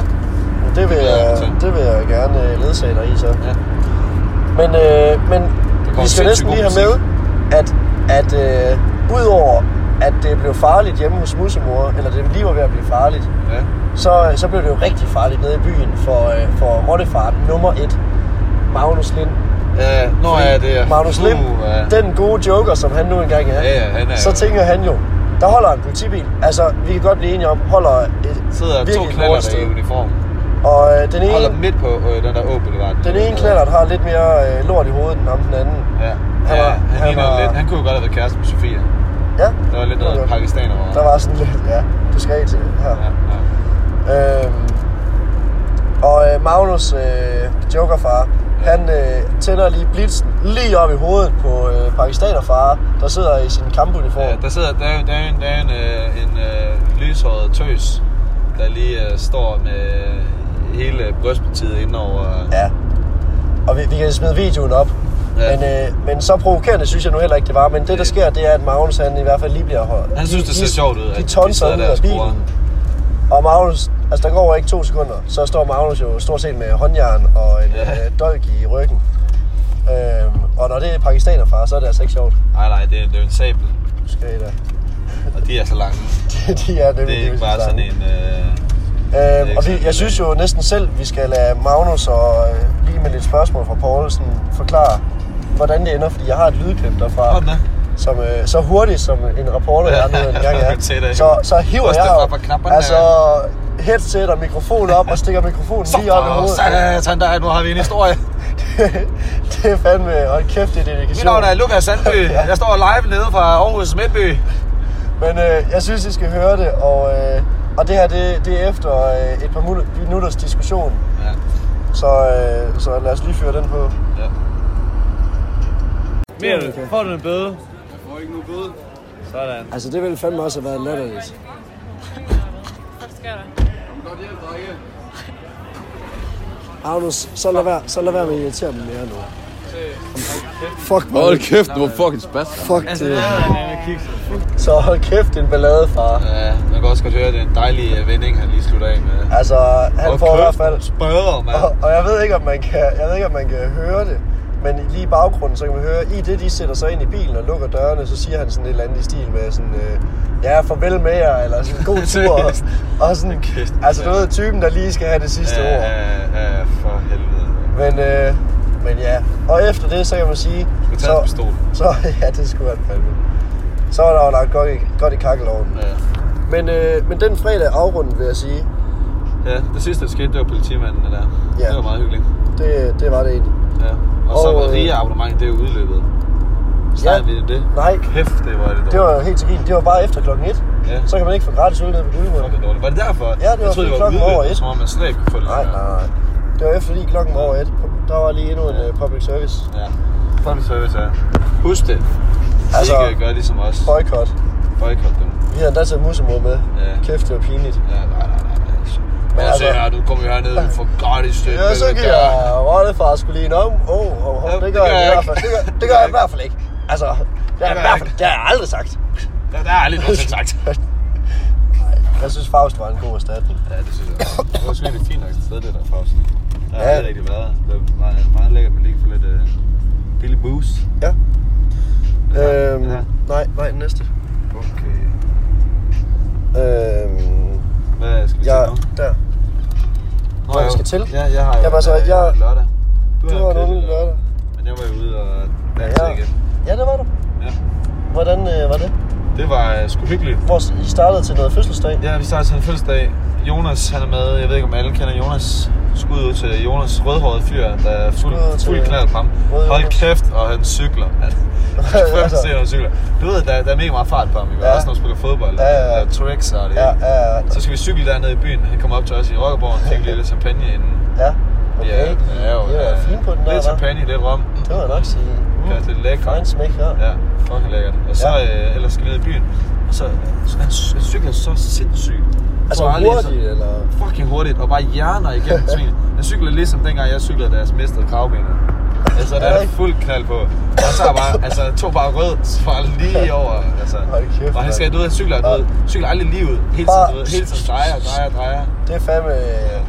Det vil, Det jeg mig jeg, det vil jeg gerne øh, ledsage dig i så. ja. Men, øh, men vi skal næsten lige have med, at, at øh, udover at det blev farligt hjemme hos musemor, eller det lige var ved at blive farligt, Ja. så, så blev det jo rigtig farligt nede i byen for, øh, for rottefart nummer et, Magnus Lind. Ja, nå Fordi ja, det er... Magnus Lind, Uh, ja. den gode joker, som han nu engang er, Ja, ja, han er så jo- tænker han jo, der holder en politibil. Altså, vi kan godt blive enige om, holder et sidder to knaller der i uniform. Og øh, den Holder ene, midt på øh, den der Å-boulevard. den ene knallert har lidt mere øh, lort i hovedet end ham den anden. Ja, Han var- han, han var- lidt. Han kunne jo godt have været kæreste med Sofia. Ja, Der var lidt noget Okay. pakistaner over. der var sådan lidt, ja, du skal til her. Ja, ja. Øhm, og øh, Magnus, øh, jokerfar, han øh, tænder lige blitzen lige op i hovedet på øh, pakistanerfar, der sidder i sin kampuniform. Ja, der sidder, der er, der er, en, der er en, øh, en øh, lyshåret tøs, der lige øh, står med hele brystpartiet indover. Ja. Og vi, vi kan smide videoen op. Ja. Men, øh, men så provokerende synes jeg nu heller ikke, det var. Men det, der sker, det er, at Magnus han i hvert fald lige bliver. Han synes, det ser sjovt ud, at De de tonser ud af bilen. Og Magnus, altså der går ikke to sekunder, så står Magnus jo stort set med håndjern og en Ja. øh, dolk i ryggen. Øhm, og når det er pakistanerfar, så er det altså ikke sjovt. Nej, nej, det er, det er en sabel, Du skal i da. og de er så lange. de er nemlig Det er ikke bare sådan en... Øh, Øhm, og vi, jeg synes jo næsten selv, vi skal lade Magnus og øh, lige med lidt spørgsmål fra Poulsen forklare, hvordan det ender, fordi jeg har et lydklip derfra, der. som øh, så hurtigt som en reporter jeg nu engang er. det. Så, så hiver jeg knapperne altså headset og mikrofon op og stikker mikrofonen lige op i hovedet. Satan, der, nu har vi en historie. det er fandme, hold kæft, det er Mit dedikation. navn er Lukas Sandby. Jeg står live nede fra Aarhus Midtby. Men øh, jeg synes, I skal høre det, og, øh, og det her, det, det er efter øh, et par minu- minutters diskussion. Ja. Så, øh, så lad os lige fyre den på. ja. Mere, du. får du en bøde? Jeg får ikke nogen bøde. Sådan. Altså, det ville fandme også have været latterligt. Hvad sker der? Magnus, så lad være, så lad være med at irritere dem mere nu. Fuck, man. Hold kæft, du var fucking spast. Fuck Altså, det. det er en kiks. Så hold kæft, en ballade, far. Ja, man kan også godt høre, det er en dejlig øh, vending, han lige slutter af med. Altså, han Og får i hvert kæft, fald... Spørger, mand. Og, og jeg ved ikke, om man kan, jeg ved ikke, om man kan høre det, men lige i baggrunden, så kan man høre, i det, de sætter sig ind i bilen og lukker dørene, så siger han sådan et eller andet i stil med sådan, øh, ja, farvel med jer, eller sådan, god tur. og, og sådan, Kæft, altså, du ved, typen, der lige skal have det sidste ja, ord. ja, ja, for helvede. Men, øh, men ja, og efter det, så kan man sige... Skal tage pistol. Så, ja, det skulle han fandme. Så var der jo lagt godt i, godt i kakkelovnen. Ja. Men, øh, men den fredag afrundet, vil jeg sige, ja, det sidste, der skete, det var politimanden der. Ja. Det var meget hyggeligt. det, det var det egentlig. Ja. Og, så Og, var øh, abonnement, det er udløbet. Snakker vi om det? Nej, Kæft, det var det dårligt. det var helt til grin. Det var bare efter klokken 1. Ja. Så kan man ikke få gratis øl nede på Guldmund. Fuck, det dårligt. Var det derfor? Ja, det jeg var troede, det var klokken over udløbet, et. som om man slet ikke kunne få det. Nej, nej, nej. Det var efter lige klokken over 1. Der var lige endnu en uh, public service. Ja. Public service, ja. Husk det. Altså, ikke gør ligesom os. Boykot. Boykot dem. Vi havde endda taget musemor med. Ja. Kæft, det var pinligt. Ja, nej, nej, nej. Men altså- altså, her, du kommer jo hernede for gratis. Det, Ja, så det kan jeg rollefar skulle lige om. Åh, oh, oh, oh, det gør jeg i hvert fald. Det gør, det gør jeg i hvert fald ikke. Altså, det har jeg, i hvert jeg fald, det har jeg aldrig sagt. Ja, der er aldrig nogensinde sagt. Jeg synes, Faust var en god erstatning. Ja, det synes jeg. Det var sgu egentlig fint nok sted, det der Faust. Der har Ja. ja. rigtig været. Det var meget, meget lækkert, men lige få lidt uh, billig booze. Ja. Øhm, Ja. nej, nej, næste. Okay. Øhm, Hvad skal vi ja, til nu? der. Nå, Hvor jo. skal til? Ja, jeg har jo Jamen, altså, jeg, jeg- lørdag. Du har har en kedelig lørdag. Men jeg var ude og danse ja. igen. Ja, det var du. Ja. Hvordan øh, var det? Det var uh, sgu hyggeligt. Hvor I startede til noget fødselsdag? Ja, vi startede til en fødselsdag. Jonas, han er med. Jeg ved ikke, om alle kender Jonas. Skud ud til Jonas, rødhåret fyr, der er fuld, fuld knald på ham. Hold kæft, og han cykler. Han, Altså. se, når han cykler. Du ved, der, der er mega meget fart på ham. Vi Ja. ja. også, når han spiller fodbold. Ja, ja, ja. Der tricks og det. Ja, ja, ja. Så skal vi cykle dernede i byen. Han kommer op til os i Rokkerborg og fik lidt champagne inden. Ja, okay. Ja, ja, jo, ja. fint på den der, Lidt champagne, lidt rom. Det var nok sige. Ja, det er lækkert. Fine smæk her. Ja, fucking lækkert. Og så Ja. ja. øh, ellers skal vi ned i byen. Og så, så han, han cykler så sindssygt. Altså Jeg hurtigt, så- eller? Fucking hurtigt, og bare hjerner igennem svin. Han cykler ligesom dengang jeg cyklede, da jeg mistede kravbenet. Altså, der er fuld knald på. Og så er bare, altså, tog bare rød fra lige over. Altså. Kæft, og han skal, du ved, han cykler, du ved, cykler aldrig lige ud. Hele tiden, du ved, hele tiden drejer, drejer, drejer. Det er fandme...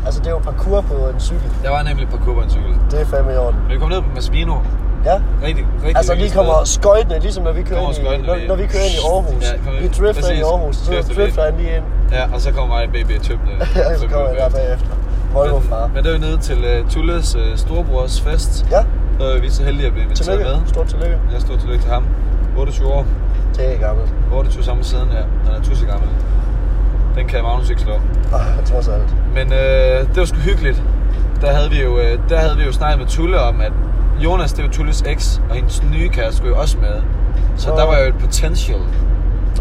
Altså, det er jo parkour på en cykel. Der var nemlig et par kubber en cykel. Det er fandme i orden. Men vi kom ned på Masvino. Ja. Rigtig, rigtig Altså, lige kommer sted. skøjtene, ligesom når vi kører, ind i, når, når vi kører ind i Aarhus. Ja, vi drifter ind i Præcis. Aarhus, så Drifter vi drifter han lige ind. Ja, og så kommer mig baby tøbne. Ja, så kommer jeg der bagefter. Volvo far. Men, men det var nede til uh, Tulles uh, storebrors fest. Ja, Så er vi så heldige at blive inviteret tillykke. med. Stort tillykke. Jeg stod tillykke til ham. 28 år. Det er gammelt. 28 samme siden, ja. Han er tusind gammel. Den kan Magnus ikke slå. Ah, trods alt. Men øh, det var sgu hyggeligt. Der havde vi jo, øh, der havde vi jo snakket med Tulle om, at Jonas, det jo Tulles eks, og hendes nye kæreste skulle jo også med. Så Nå. der var jo et potential.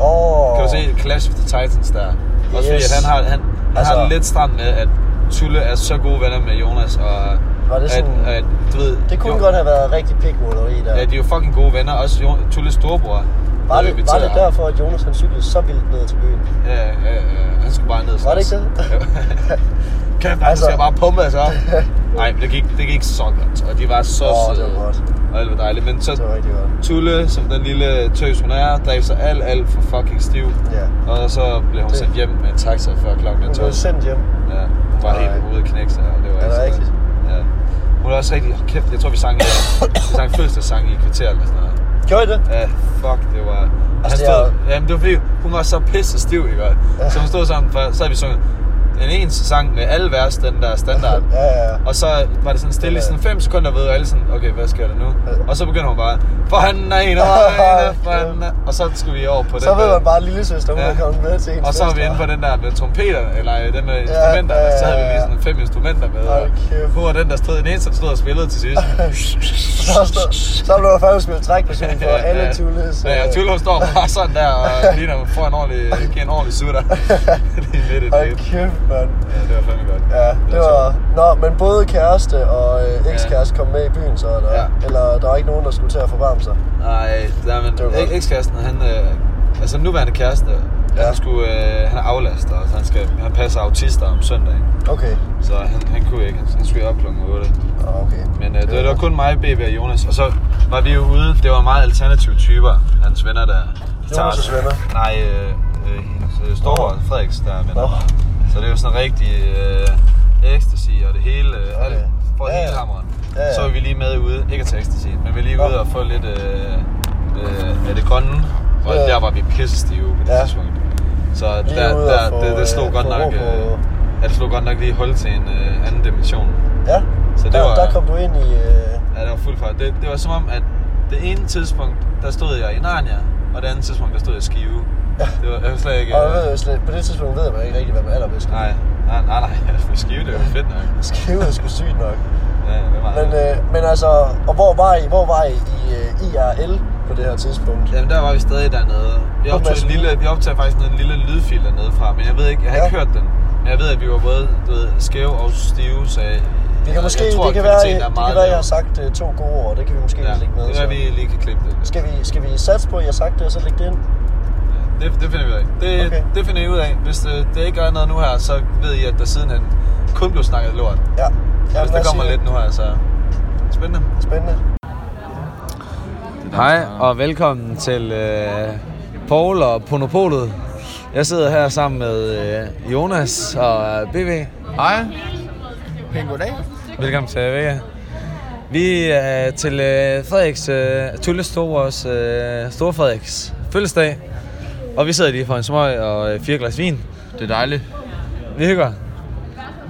Åh. Kan du se Clash of the Titans der? Også fordi, Yes. at han har, han, han Altså- har lidt stramt med, at Tulle er så gode venner med Jonas, og Var det sådan- at, at, du ved, Det kunne jo, godt have været rigtig pikmåleri der. Ja, de er jo fucking gode venner. Også jo, Tulles storebror. var, det, var det derfor, at Jonas han cyklede så vildt ned til byen? Ja, ja, ja. Han skulle bare ned Var det ikke det? Kæft, han Altså- skal bare pumpe altså. Nej, men det gik, det gik så godt. Og de var så det søde. var godt. Og det var dejligt. Men så Det var rigtig godt. Tulle, som den lille tøs hun er, drev sig alt, alt for fucking stiv. Ja. Og så blev hun Det- sendt hjem med en taxa før klokken Hun 12. blev sendt hjem. Ja, hun var Nej. helt ude at knække sig, og det var Er det rigtigt? Ja. Hun er også rigtig, oh, kæft, jeg tror vi sang, vi sang fødselsdagssang i et kvarter eller sådan noget. Gjorde I det? Ja, fuck, det var... Altså, det er stod, Jamen, det var fordi, hun var så pisse stiv, ikke? Ja. Så hun stod sammen, for, så havde vi sunget, en ens sang med alle vers, den der standard. Ja, ja, ja. Og så var det sådan stille i sådan 5 sekunder ved, og alle sådan, okay, hvad sker der nu? Og så begynder hun bare, for han er en og en, for han er... Og så skulle vi over på den Så ved der- man bare, at lille søster, hun Ja. er kommet med til ens Og så var vi inde på den der med trompeter, eller øh, den med instrumenter, ja, ja, så havde vi ja. lige sådan fem instrumenter med. Og hun var den, der stod, den eneste, der stod og spillede til sidst. Så, stod, så blev der faktisk spillet trækperson for alle Tulles. Ja, ja, øh, Tulle står bare sådan der, og man får en ordentlig, giver en ordentlig sutter. lige midt i Hold det. Mand. Ja, det var fandme godt. Ja, det var var... Nå, men både kæreste og øh, ekskæreste kom med i byen, så eller, Ja. eller der var ikke nogen, der skulle til at forvarme sig. Nej, nej men Det var ekskæresten, han, øh, altså nuværende kæreste, Ja. han, skulle, øh, han er aflaster, og han, skal, han passer autister om søndagen. Okay. Så han, han kunne ikke, han, han skulle op klokken 8. Ah, okay. Men øh, det, det var kun mig, BB og Jonas, og så var vi jo ude, det var meget alternative typer, hans venner der. Jonas' venner? Nej, øh, øh, hendes øh, store. Frederiks der er venner. Nå. Så det er jo sådan rigtig øh, ecstasy og det hele, øh, alt, for Ja, hele hammeren. Ja, ja. Så var vi lige med ude, ikke at tage ecstasy, men vi er lige ude og få lidt øh, øh, af det grønne, og Ja. der var vi pissestive på det Ja. tidspunkt. Så der, der, få, det, det slog øh, godt nok, øh, ja, det slog godt nok lige hul til en øh, anden dimension. Ja, Så det der, var- der kom du ind i... Øh, Ja, det var fuld fart. Det, det var som om, at det ene tidspunkt, der stod jeg i Narnia, og det andet tidspunkt, der stod jeg i Skive. Ja. Det var, jeg var slet ikke... og jeg øh, ved jo slet, på det tidspunkt ved man ikke rigtig, hvad man allerbedst Nej, nej, nej, nej, jeg skulle Skive, det var fedt nok. Skive er sgu sygt nok. Ja, det var Men, øh, men altså, og hvor var I, hvor var I i øh, IRL på det her tidspunkt? Jamen, der var vi stadig dernede. Vi optog, en lille, vi optager faktisk en lille lydfil dernede fra, men jeg ved ikke, jeg har Ja. ikke hørt den. Men jeg ved, at vi var både du ved, skæve og stive, så jeg, Det kan måske, jeg tror, det kan være, det kan være, jeg har sagt øh, to gode ord. Det kan vi måske Ja, lægge med. det så. at vi lige kan klippe det. Skal vi, skal vi satse på, at jeg har sagt det, og så lægge det ind? Det, det finder vi ud af. Det, Okay. det finder I ud af. Hvis det, det ikke gør noget nu her, så ved I, at der sidenhen kun blev snakket lort. Ja. Så hvis der kommer lidt nu her, så spændende. Spændende. Hej og velkommen til øh, Paul og Ponopolet. Jeg sidder her sammen med øh, Jonas og øh, BB. Hej. Pæn goddag. Velkommen til Vega. Vi er til øh, Frederiks, øh, Tulle Storvores, øh, Store Frederiks fødselsdag. Og vi sidder lige for en smøg og øh, fire glas vin. Det er dejligt. Vi hygger.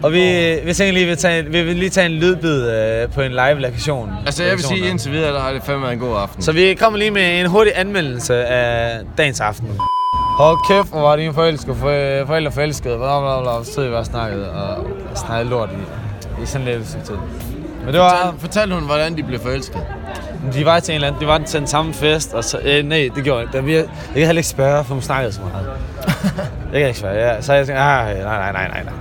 Og vi, vi tænker lige, vi vil, tage, vi vil lige tage en lydbid øh, på en live lokation. Altså jeg vil sige, indtil videre, der har det fandme været en god aften. Så vi kommer lige med en hurtig anmeldelse af dagens aften. Hold kæft, hvor var dine forældre, for, forældre forelskede. Bla, bla, bla, så vi bare og snakkede og snakkede lort i, i sådan lidt tid. Men det var, Fortal, fortal hun, hvordan de blev forelsket. De var til en eller anden, de var til den samme fest, og så, øh, nej, det gjorde jeg ikke. Der- vi- Jeg kan heller ikke spørge, for hun snakkede så meget. jeg kan ikke spørge, ja. Så jeg tænkte, ah, nej, nej, nej, nej, nej.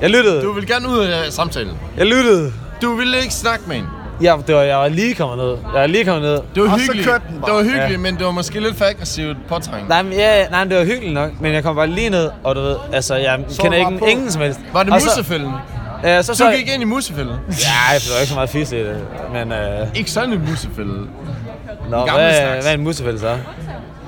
Jeg lyttede, Du vil gerne ud af samtalen. jeg lyttede. Du ville ikke snakke med hende. Ja, det var, jeg var lige kommet ned. Jeg var lige kommet ned. Det var Og hyggeligt. Det var hyggeligt, Ja. men det var måske lidt for aggressivt påtrængende. Nej, men, ja, nej, det var hyggeligt nok, men jeg kom bare lige ned, og du ved, altså, jeg Så kender ikke på. ingen som helst. Var det Og så- så, Du gik ind i musefælden. Ja, det var ikke så meget fisk i det, men... Øh, Ikke sådan en musefælde. nå, hvad, slags. hvad er en musefælde så?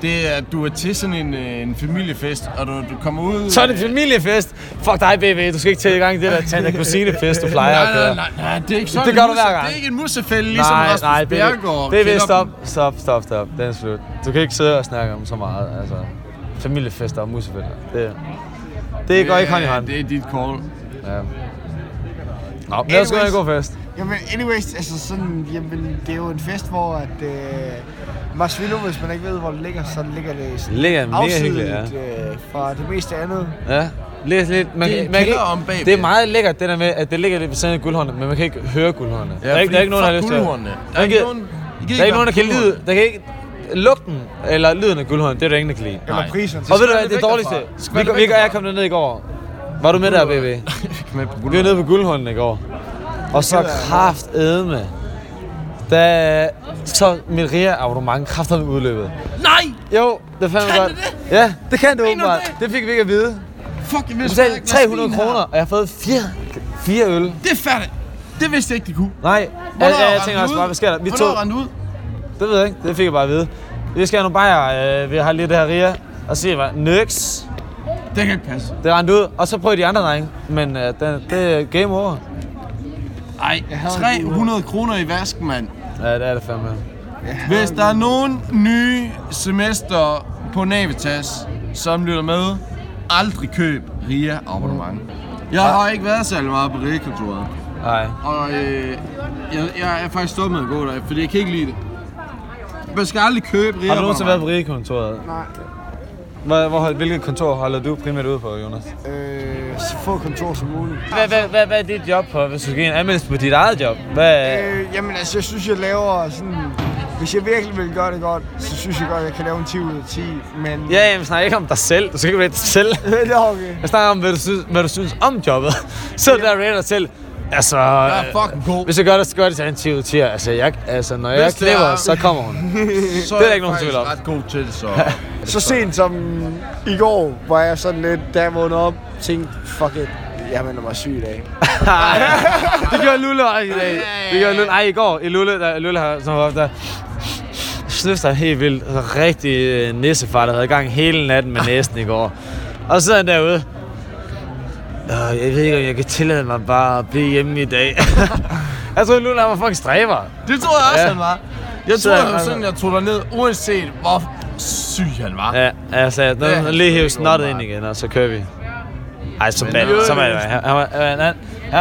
Det er, at du er til sådan en, øh, en familiefest, og du, du kommer ud... Så er det familiefest. Fuck dig, baby. Du skal ikke til i gang i det der tante kusinefest, du plejer at Nej, køre. nej, nej, nej, det er ikke sådan Det en gør du hver gang. Det er ikke en musefælde, ligesom nej, Rasmus nej, baby. Bjerregaard. Baby, stop, stop, stop, stop. Den er slut. Du kan ikke sidde og snakke om så meget, altså. Familiefester og musefælder. Det, det går ikke hånd i hånd. Det er dit call. Ja. Nå, men lad os gå have en god fest. Jamen, anyways, altså sådan, jamen, det er jo en fest, hvor at øh, Marsvilo, hvis man ikke ved, hvor det ligger, så ligger det sådan Det ligger mega hyggeligt, ja. øh, fra det meste andet. Ja, lidt, lidt. Man, Det er man kan om bagved. Det er meget lækkert, det der med, at det ligger lidt ved siden af guldhåndene, men man kan ikke høre guldhåndene. der, er ikke, der er ikke nogen, der har lyst til at... Der Der er er ikke ikke, nogen, der er ikke nogen, der kan lide... Der kan ikke... Lugten eller lyden af guldhånden, det er der ingen, der kan lide. Eller Nej. priserne. Og ved du hvad, det det dårligste... Det Vi, det vi, vi, jeg kom derned i går. Var du med der, på Vi var nede på guldhånden i går. Og så kraft med. Da så mit RIA abonnement kraftedeme udløbet. Nej! Jo, det fandt Kan godt. det det? Ja, det kan du åbenbart. det? Det fik vi ikke at vide. Fuck, jeg Jeg vidste ikke, 300 hvad svin kroner, og jeg har fået fire, fire øl. Det er færdigt. Det vidste jeg ikke, de kunne. Nej, jeg, Hvornår jeg, jeg rendte tænker også bare, hvad sker der? Vi Hvornår tog, ud? det ved jeg ikke, det fik jeg bare at vide. Vi skal have nogle bajer, øh, vi har lige det her RIA, og se hvad, nøks. Det kan ikke passe. Det rendte ud, og så prøvede de andre drenge, men øh, det, det er game over. Ej, 300 kroner i vasken, mand. Ja, det er det fandme. Hvis der er nogen nye semester på Navitas, som lytter med, aldrig køb RIA abonnement. Jeg har ikke været særlig meget på rekontoret. Nej. Og øh, jeg, jeg er faktisk stoppet med at gå der, fordi jeg kan ikke lide det. Man skal aldrig købe Har du nogensinde været på. Rie-kontoret? Nej. Hvor, hvor, hvilket kontor holder du primært ude på, Jonas? Øh, så få kontor som muligt. Hvad, hvad, hvad, hvad er dit job på, hvis du skal give en anmeldelse på dit eget job? Hvad, Øh, jamen altså, jeg synes, jeg laver sådan... Hvis jeg virkelig vil gøre det godt, så synes jeg godt, jeg kan lave en 10 ud af 10. Men... Ja, jeg snakker ikke om dig selv. Du skal ikke rate dig selv. det er okay. Jeg snakker om, hvad du synes, hvad du synes om jobbet. Så er du der rater dig selv. Altså, Jeg er øh, fucking god. hvis jeg gør det, så gør det til en 10 ud af 10. Altså, jeg, altså når jeg Hvis det klipper, er- så kommer hun. Så det er der ikke nogen tvivl om. faktisk ret god til, så... Så sent som i går, var jeg sådan lidt, da jeg vågnede op, tænkte, fuck it, jeg melder mig syg i dag. det gjorde Lulle også i dag. Det gjorde Lulle. Ej, i går. I Lulle, der, Lulle har som var der snøfter helt vildt. Rigtig øh, nissefar, der havde i gang hele natten med næsten i går. Og så sidder han derude. Øh, jeg ved ikke, om jeg kan tillade mig bare at blive hjemme i dag. jeg troede, Lulle han var fucking stræber. Det tror jeg også, Ja. han var. Jeg tror, han var sådan, jeg tog ned, uanset hvor syg han var. Ja, altså, nu Ja, ja, lige det snottet ind igen, og så kører vi. Ej, så bad, det- så det. Han, han, var- han, han,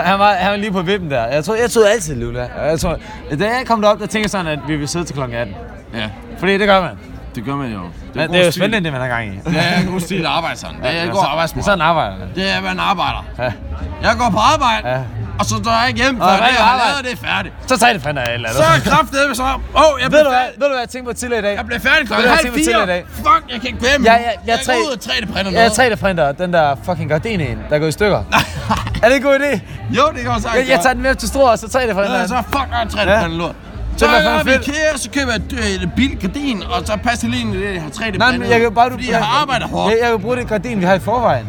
han, var, han var lige på vippen der. Jeg troede, jeg troede altid, Lula. Jeg tror, da jeg kom derop, der tænkte jeg sådan, at vi ville sidde til kl. 18. Ja, Fordi det gør man. Det gør man jo. Det er, det er jo spændende, det man har gang i. Det er god stil at arbejde sådan. Det er en god så- arbejdsmåde. Sådan arbejder man. Det er være en arbejder. Ja. Jeg går på arbejde, Ja. og så står jeg ikke hjem, før hvad det, er jeg har lavet, det er færdigt. Så tager det fandme af eller Så er kraftedeme så, åh, oh, jeg Ved du hvad, ved du hvad jeg tænkte på tidligere i dag? Jeg blev færdig klokken hvad halv fire. i dag? Fuck, jeg kan ikke glemme. Ja, ja, jeg jeg tre- ud og 3D-printer Jeg er noget. 3D-printer, den der fucking gardin en, der går i stykker. er det en god idé? Jo, det kan jeg sagtens Jeg, jeg tager den med til Struer, og så 3D-printer Ja, så fuck, jeg er 3D-printer lort. Så er jeg ved fedt. IKEA, så køber jeg et, øh, billigt gardin, og så passer lige ind i det, jeg har 3D-printet. Nej, men jeg kan bare... Du, Fordi jeg har arbejdet hårdt. Jeg, jeg kan bruge det gardin, vi har i forvejen.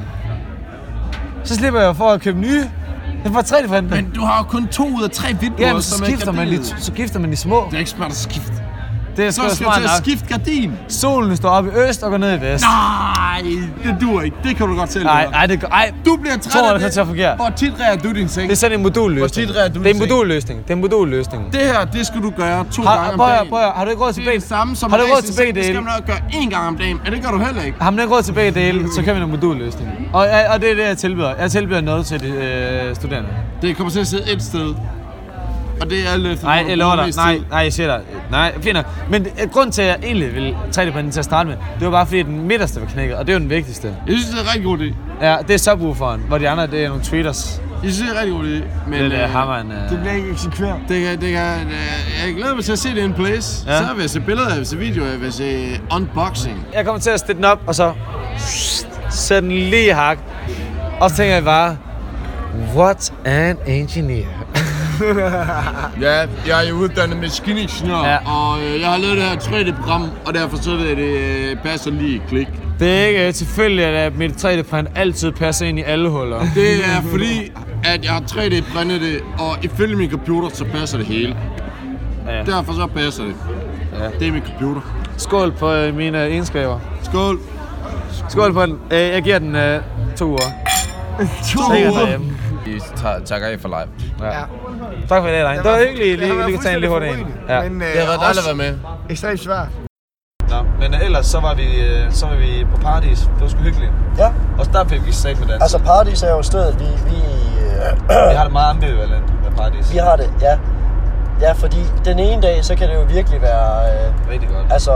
Så slipper jeg for at købe nye. Jeg får 3 d Men du har jo kun to ud af tre vinduer, Ja, så som skifter, er man billedet. så skifter man de små. Det er ikke smart at skifte. Det er Så skal du smart til at nok. skifte gardin. Solen står op i øst og går ned i vest. Nej, det duer ikke. Det kan du godt selv Nej, nej, det går... Ej, Du bliver træt Tror, af det kommer til at fungere. Hvor tit rærer du din seng? det er sådan en modulløsning. Hvor tit du Det er en modulløsning. Det er en modulløsning. Det her, det skal du gøre to Har, gange om dagen. prøv, har du ikke råd til Det er begge? det samme som Har du råd til begge. Det skal man nok gøre én gang om dagen. Ja, det gør du heller ikke. Har man ikke råd til begge dele, så kan vi en modulløsning. Og, og det er det, jeg tilbyder. Jeg tilbyder noget til de øh, studerende. Det kommer til at sidde et sted. Og det er alt efter, Nej, jeg lover dig. Nej, nej, jeg siger dig. Nej, fint nok. Men øh, grunden til, at jeg egentlig ville 3D-printe til at starte med, det var bare fordi, den midterste var knækket, og det er jo den vigtigste. Jeg synes, det er en rigtig god idé. Ja, det er subwooferen, hvor de andre, det er nogle tweeters. Jeg synes, det er en rigtig god idé. Men Det er øh, hammeren. Øh. Det bliver ikke eksekveret. det kan, det kan, øh, jeg glæder mig til at se det in place. Ja. Så vil jeg se billeder, jeg vil se videoer, jeg vil se unboxing. Jeg kommer til at stille den op, og så sætte den lige i hak. Og så tænker jeg bare, what an engineer. Ja, jeg er uddannet maskiningeniør, Ja. ja. og øh, jeg har lavet det her 3D-program, og derfor så ved jeg, det øh, passer lige i klik. Det er ikke øh, tilfældigt, at mit 3D-print altid passer ind i alle huller. Det er fordi, at jeg har 3D-printet det, og ifølge min computer, så passer det hele. Ja. Derfor så passer det. Ja. Det er min computer. Skål på øh, mine egenskaber. Skål. Skål på den. Øh, jeg giver den øh, to uger. To uger. tager, takker af for live. Ja. Tak for i dag. Det var hyggeligt, lige, lige, lige at tage en lige hurtigt en. Ja. Men, øh, Det har været dejligt at være med. Ekstremt svært. Nå, men ellers så var vi, øh, så var vi på Paradis. Det var sgu hyggeligt. Ja, Og der fik vi sat med dans. altså Paradis er jo stedet, vi, vi, øh, vi har det meget ambivalent med Paradis. vi har det, ja. Ja, fordi den ene dag, så kan det jo virkelig være, øh, Rigtig godt. altså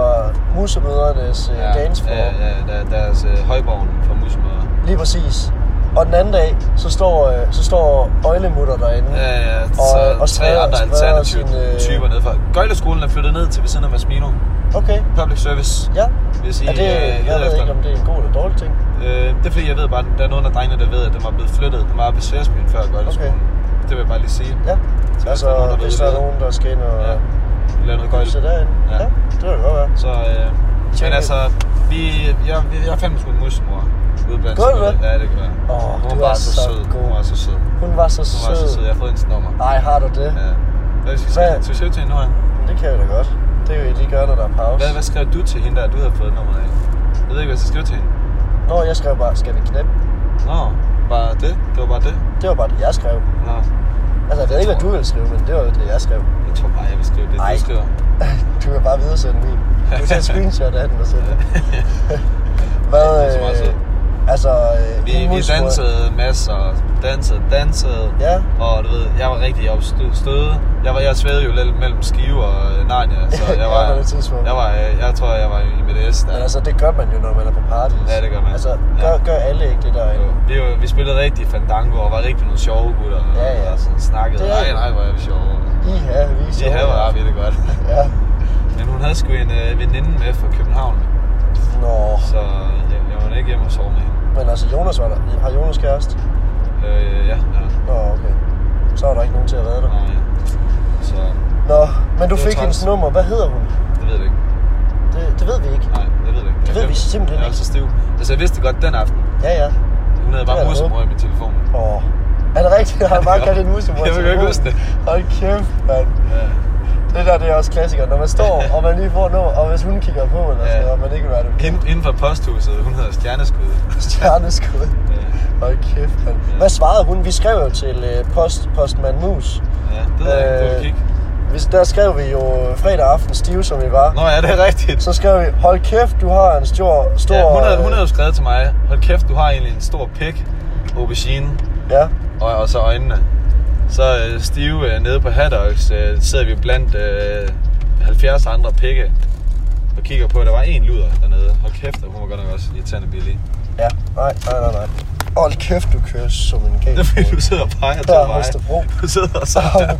musemødernes øh, ja, dancefloor. ja, ja, der, deres øh, højborgen fra Musemøder. Lige præcis. Og den anden dag, så står, øh, så står Øjlemutter derinde. Ja, ja, så Og- og tre andre alternative øh, typer ned fra. Gøjleskolen er flyttet ned til ved siden af Masmino. Okay, Public service. ja. Jeg sige, Er det, øh, jeg ved efter ikke, om det er en god eller dårlig ting. Øh, det er fordi, jeg ved bare, der er nogle af drengene, der ved, at den var blevet flyttet. Den var besværsbyen før Gøjleskolen. Okay. Det vil jeg bare lige sige. Ja, hvis altså der er nogen, der hvis der er nogen, der skal ind og Ja. Lave noget gøjle. derinde. Ja. Ja. det vil godt være. Så, øh, men Tjek altså, vi, jeg, jeg fandt sgu en musmor ude blandt Gør du det? Ja, det gør jeg. Åh, Hun du var er så så sød. god. Hun var så sød. Hun var så Hun var så sød. sød. Jeg har fået hendes nummer. Ej, har du det? Ja. Hvad skal vi skrive til hende nu her? Det kan jeg da godt. Det kan vi lige gøre, når der er pause. Hvad, hvad skrev du til hende, der du havde fået nummeret af? Jeg ved ikke, hvad jeg skal skrive til hende. Nå, jeg skrev bare, skal vi knæppe? Nå, bare det? Det var bare det? Det var bare det, jeg skrev. Nå, Altså, jeg ved ikke, hvad du ville skrive, men det var jo det, jeg skrev. jeg tror bare, jeg vil skrive det, Ej. du skriver. Du kan bare videresende min. Du kan tage et screenshot af den og sende det. Hvad, Det er så meget øh, sød. Altså, øh, Vi, vi dansede masser, dansede, dansede. Ja. Og du ved, jeg var rigtig opstødet. Jeg, var, jeg svævede jo lidt mellem Skive og øh, Narnia, så jeg Ja, var, tidspunkt. jeg, var, øh, jeg tror, jeg var i mit S der. Men altså, det gør man jo, når man er på party. Ja, det gør man. Altså, gør, Ja. gør alle ikke det der? Jo, vi, jo, vi spillede rigtig fandango og var rigtig nogle sjove gutter. Ja, ja. Og sådan snakkede, Det nej, nej, hvor er vi sjove. I her, vi er sjove. var vi det godt. Ja. Men hun havde sgu en øh, veninde med fra København, Nå, så jeg, jeg var ikke hjemme og sove med hende. Men altså, Jonas var der. Har Jonas kæreste? Øh, ja, ja. Nå, okay. Så er der ikke nogen til at redde dig. Nå, ja. Så Nå, men du Det var fik træls. hendes nummer. Hvad hedder hun? det ved jeg ikke. Det, det ved vi ikke. Nej, det ved jeg ikke. Det ved Jeg vi glemte simpelthen Jeg var ikke. så stiv. Altså, jeg vidste det godt den aften. Ja, ja. Hun havde Det bare er musemor i min telefon. Åh. Er det rigtigt? Har han bare kaldt en musemor? Jeg kan ikke huske det. Hold kæft, mand. Ja. Det der, det er også klassiker. Når man står, og man lige får nummer, og hvis hun kigger på, eller Ja. sådan noget, og man ikke vil være det. Inden, inden for posthuset, hun hedder Stjerneskud. Stjerneskud. Ja, Hold kæft, mand. Hvad svarede hun? Vi skrev jo til uh, post, postmand Mus. ja det ikke. Var Øh, kig. Hvis, der skrev vi jo fredag aften, stive som vi var. Nå ja, det er rigtigt. Så skrev vi, hold kæft, du har en stor... stor Ja, hun, havde, hun øh, havde jo skrevet til mig, hold kæft, du har egentlig en stor pik, aubergine, Ja, og, og så øjnene. Så øh, stive øh, nede på Haddocks øh, sidder vi blandt øh, 70 andre pikke og kigger på, at der var en luder dernede. Hold kæft, hun var godt nok også irriterende billig. ja. Nej, nej, nej, nej. Hold kæft, du kører som en gal. Det er fordi, du sidder og peger til mig. Holstebro. Du sidder og Hold der. Hold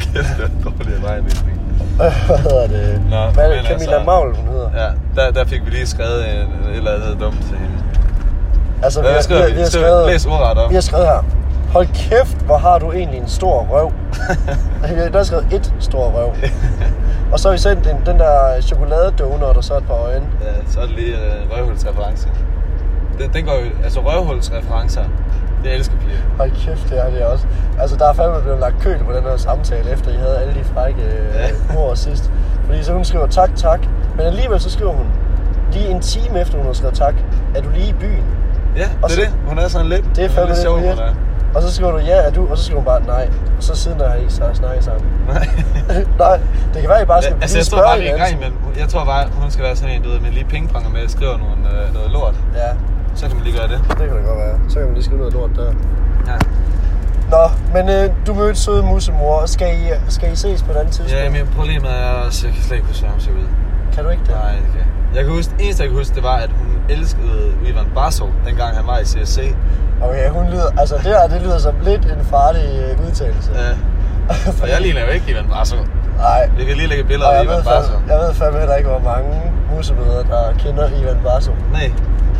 kæft, det er dårlig vejvisning. Hvad hedder det? Nå, Hvad er det? Camilla altså- Maul, hun hedder. Ja, der, der fik vi lige skrevet en, et eller andet dumt til hende. Altså, vi Hvad har, skriver vi, vi? vi har skrevet... Læs ordret op. Vi har skrevet her. Hold kæft, hvor har du egentlig en stor røv. der er skrevet et stor røv. og så har vi sendt den, den der chokoladedonut og så et par øjne. Ja, så er det lige uh, røvhulsreference. Den, den går jo, altså røvhulsreferencer, det elsker piger. Hold kæft, det er det også. Altså, der er fandme blevet lagt køl på den her samtale, efter I havde alle de frække Ja. ja. ord sidst. Fordi så hun skriver tak, tak. Men alligevel så skriver hun, lige en time efter hun har skrevet tak, er du lige i byen? Ja, Og det er så- det. Hun er sådan lidt, Det er fandme lidt lidt Og så skriver du, ja, er du? Og så skriver hun bare, nej. Og så siden der har I ikke så snakket sammen. Nej. nej, det kan være, I bare skal altså, lige jeg tror bare, vi er i gang, men jeg tror bare, hun skal være sådan en, du ved, med lige pingponger med, skriver nogle, øh, noget lort. Ja, Så kan man lige gøre det. det kan det godt være. Så kan man lige skrive noget lort der. Ja, Nå, men øh, du mødte søde musemor. Skal I, skal I ses på et andet tidspunkt? ja men problemet er også, jeg kan slet ikke huske, hvad hun ser ud. Kan du ikke det? Nej, det kan jeg. Jeg kan huske, det eneste jeg kan huske, det var, at hun elskede Ivan Barso, dengang han var i CSC. Okay, hun lyder... Altså, det her, det lyder som lidt en farlig øh, udtalelse. Ja. Og jeg ligner jo ikke Ivan Barso. Nej. Vi kan lige lægge billeder af Ivan Barso. jeg ved fandme heller ikke, hvor mange musemøder, der kender Ivan Barso. Nej.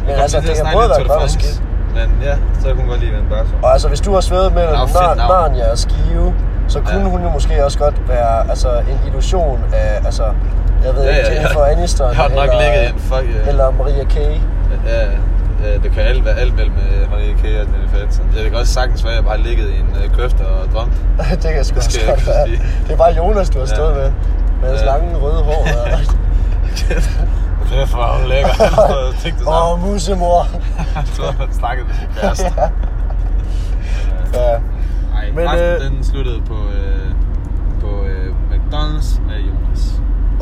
Men altså, det kan både være godt og skidt. Men ja, så kunne hun godt lide Ivan Barso. Og altså, hvis du har svævet mellem. Narnia og Skive, så kunne Ja. hun jo måske også godt være altså, en illusion af, altså, jeg ved Ja, ikke, ja, ja. Jennifer Aniston, Jeg har nok eller, ligget en fuck, ja. eller Maria Kay. Ja, ja, det kan alt være alt mellem øh, Marie K. og Jennifer Aniston. Det kan også sagtens være, at jeg bare har ligget i en øh, køfter og drømt. det kan sgu Det skal også jeg godt være. Det er bare Jonas, du har Ja. stået med. Med hans Ja. lange røde hår. Det er for hun lækker. Og Åh, samme. musemor. Stod og snakkede med sin kæreste. ja. Nej, Men, Men, aften, øh, den sluttede på, øh, på øh, McDonald's med Jonas.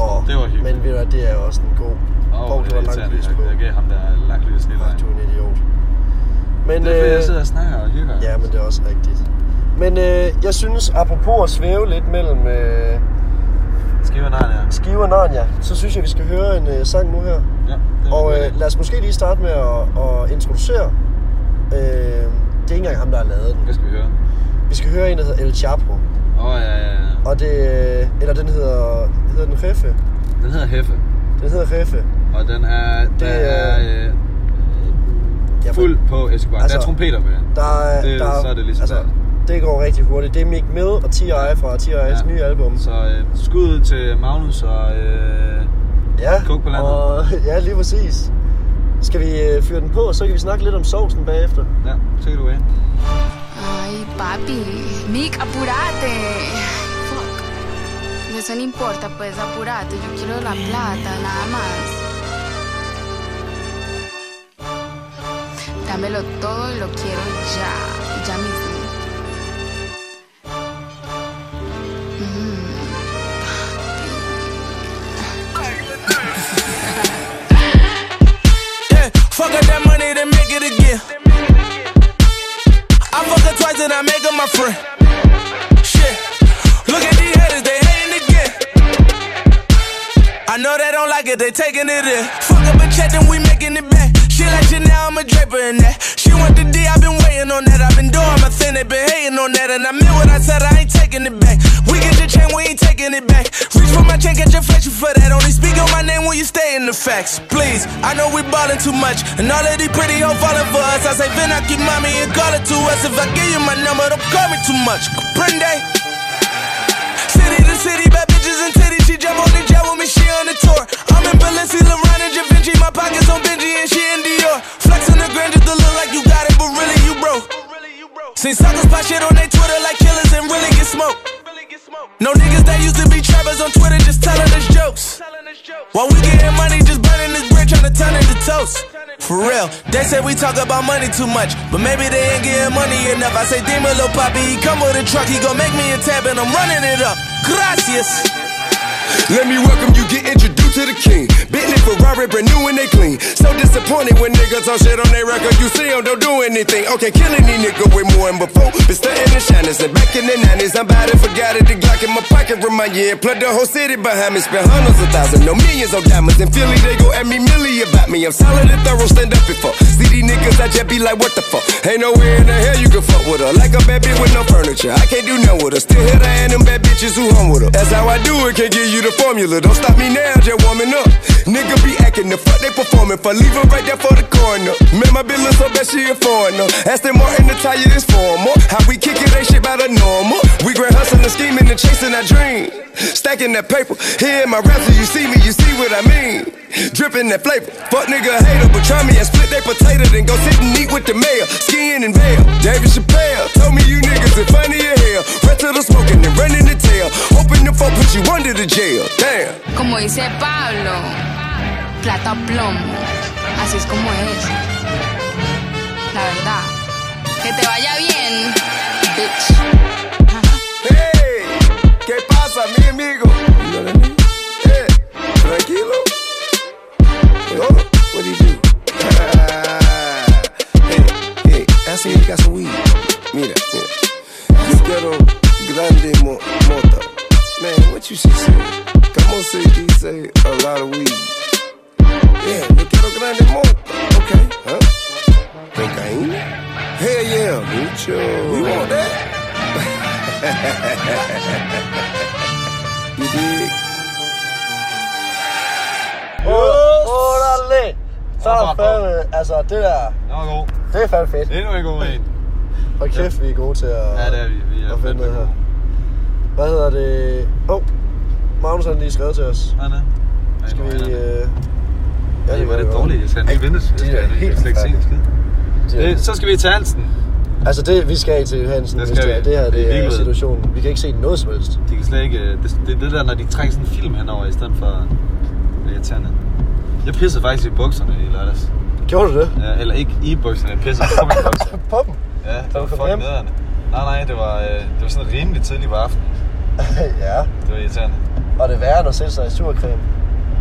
Åh, det var hyggeligt. Men ved du hvad, det er også en god. Åh, det var lys på. Jeg, jeg gav ham der lagt lys lige Du er en idiot. Men, Det er fordi, jeg øh, sidder og snakker og hygger. Ja, men det er også rigtigt. Men øh, jeg synes, apropos at svæve lidt mellem øh, Skiver nej, ja. Skive og Narnia, så synes jeg, vi skal høre en øh, sang nu her. ja Og øh, lad os måske lige starte med at, at introducere. Øh, det er ikke engang ham, der har lavet den. Hvad skal vi høre? Vi skal høre en, der hedder El Chapo. Åh, oh, ja, ja, ja. Og det, øh, eller den hedder, hedder den Refe. Den hedder Heffe. Den hedder Refe. Og den er, det Det er øh, Jamen, fuld på Escobar. Altså, Altså, der er trompeter med. Der er, Det- der, så er det ligesom altså, der. det går rigtig hurtigt. Det er Mick Mill og T.I. fra T.I.'s Ja. nye album. Så øh, skud til Magnus og... Øh, Ja, Kog på landet. og, ja, lige præcis. Skal vi øh, fyre den på, og så kan vi snakke lidt om sovsen bagefter? ja, take it away. Ay, papi. Nick, apurate. Fuck. Eso no importa, pues apurate. Yo quiero la plata, nada más. Dámelo todo y lo quiero ya. Ya mismo. Fuck up that money to make it again. I fuck her twice and I make her my friend. Shit. Look at these haters, they hating again. I know they don't like it, they taking it in. Fuck up a check, then we making it back. She like shit now, I'm a draper in that. She want the D, I've been waiting on that. I've been doing my thing, they been hating on that. And I meant what I said, I ain't taking it back. We get your chain, we ain't taking it back. Reach for my chain, catch your you for that. Only speak on my name when you stay in the facts. Please, I know we ballin' too much. And all of these pretty hoes falling for us. I say, Vin, I keep mommy and call it to us. If I give you my number, don't call me too much. Comprende? City to city, bad bitches and titties. She jump on the jet with me, she on the tour. I'm in Balenci, LeBron and Da Vinci. My pockets on Benji and she in Dior. Flex on the grand just to look like you got it, but really you broke. Seen suckers pop shit on their Twitter like killers and really get smoked. No niggas that used to be trappers on Twitter just telling us jokes. While we getting money, just burning this bread, trying to turn it to toast. For real, they say we talk about money too much, but maybe they ain't getting money enough. I say, Demon, little poppy, he come with a truck, he gon' make me a tab, and I'm running it up. Gracias. Let me welcome you, get introduced to the king. Bentley, Ferrari, brand new and they clean. So disappointed when niggas talk shit on their record. You see them, don't do anything. Okay, killing these niggas with more than before. Been stunting and shining since back in the 90s. I'm bad and forgot it. The Glock in my pocket remind you. And plug the whole city behind me. Spend hundreds of thousands, no millions of diamonds. In Philly, they go at me milli about me. I'm solid and thorough, stand up before. See these niggas, I just be like, what the fuck? Ain't nowhere in the hell you can fuck with her. Like a bad bitch with no furniture. I can't do nothing with her. Still hit her and them bad bitches who hung with her. That's how I do it, can't give you the formula. Don't stop me now, just warming up. Nigga be acting the fuck they performing for. Leave right there for the corner. Man, my bitch look so bad, she a foreigner. Aston Martin, the tire is formal. How we kick it, ain't shit by the normal. We grand hustling, scheming, and chasing our dream. Stacking that paper. Here in my rap, so you see me, you see what I mean. Dripping that flavor. Fuck nigga hater, but try me and split they potato, then go sit and eat with the mayor. Skiing and veil. David Chappelle told me you niggas are funny as hell. Rest of the smoking and running the tail. Hoping the fuck put you under the jail. Damn. Como dice Pablo, plata plomo. Así es como es. La verdad. Que te vaya bien, bitch. Hey, pasa, mi amigo? You know what I mean? Hey, tranquilo. Eh. Oh, what do you do? Ah. hey, hey, ask me if you got some weed. Mira, mira. You quiero grande mo mota. Man, what you should say? Come on, say he say a lot of weed. Yeah, yo quiero grande mota. Okay, huh? Cocaine? Hell yeah, mucho. We want that. dig? Órale! Så er der fandme, altså det der, var god. det er fandme fedt. Endnu en god en. Og kæft, vi er gode til at, Ja, det er vi. Vi er at finde noget her. Hvad hedder det? Åh, oh, Magnus har lige skrevet til os. Nej, nej. Skal vi... Øh... Ja, hvor er det dårligt. Jeg skal lige vente. Jeg skal er helt skal ikke se en skid. Det- Så skal vi til Hansen. Altså det, vi skal til Hansen, Det skal det, er, det her det er situationen. Vi kan ikke se noget som helst. De kan slet ikke... øh, Det, det er det der, når de trækker sådan en film henover, i stedet for... Det er irriterende. Jeg pissede faktisk i bukserne i lørdags. Gjorde du det? Ja, eller ikke i bukserne, jeg pissede på mine bukser. På dem? Ja, det var fucking nederen. Nej, nej, det var, øh, det var sådan rimelig tidligt på aftenen. ja. Det var irriterende. Og det værre end at sætte sig i surcreme.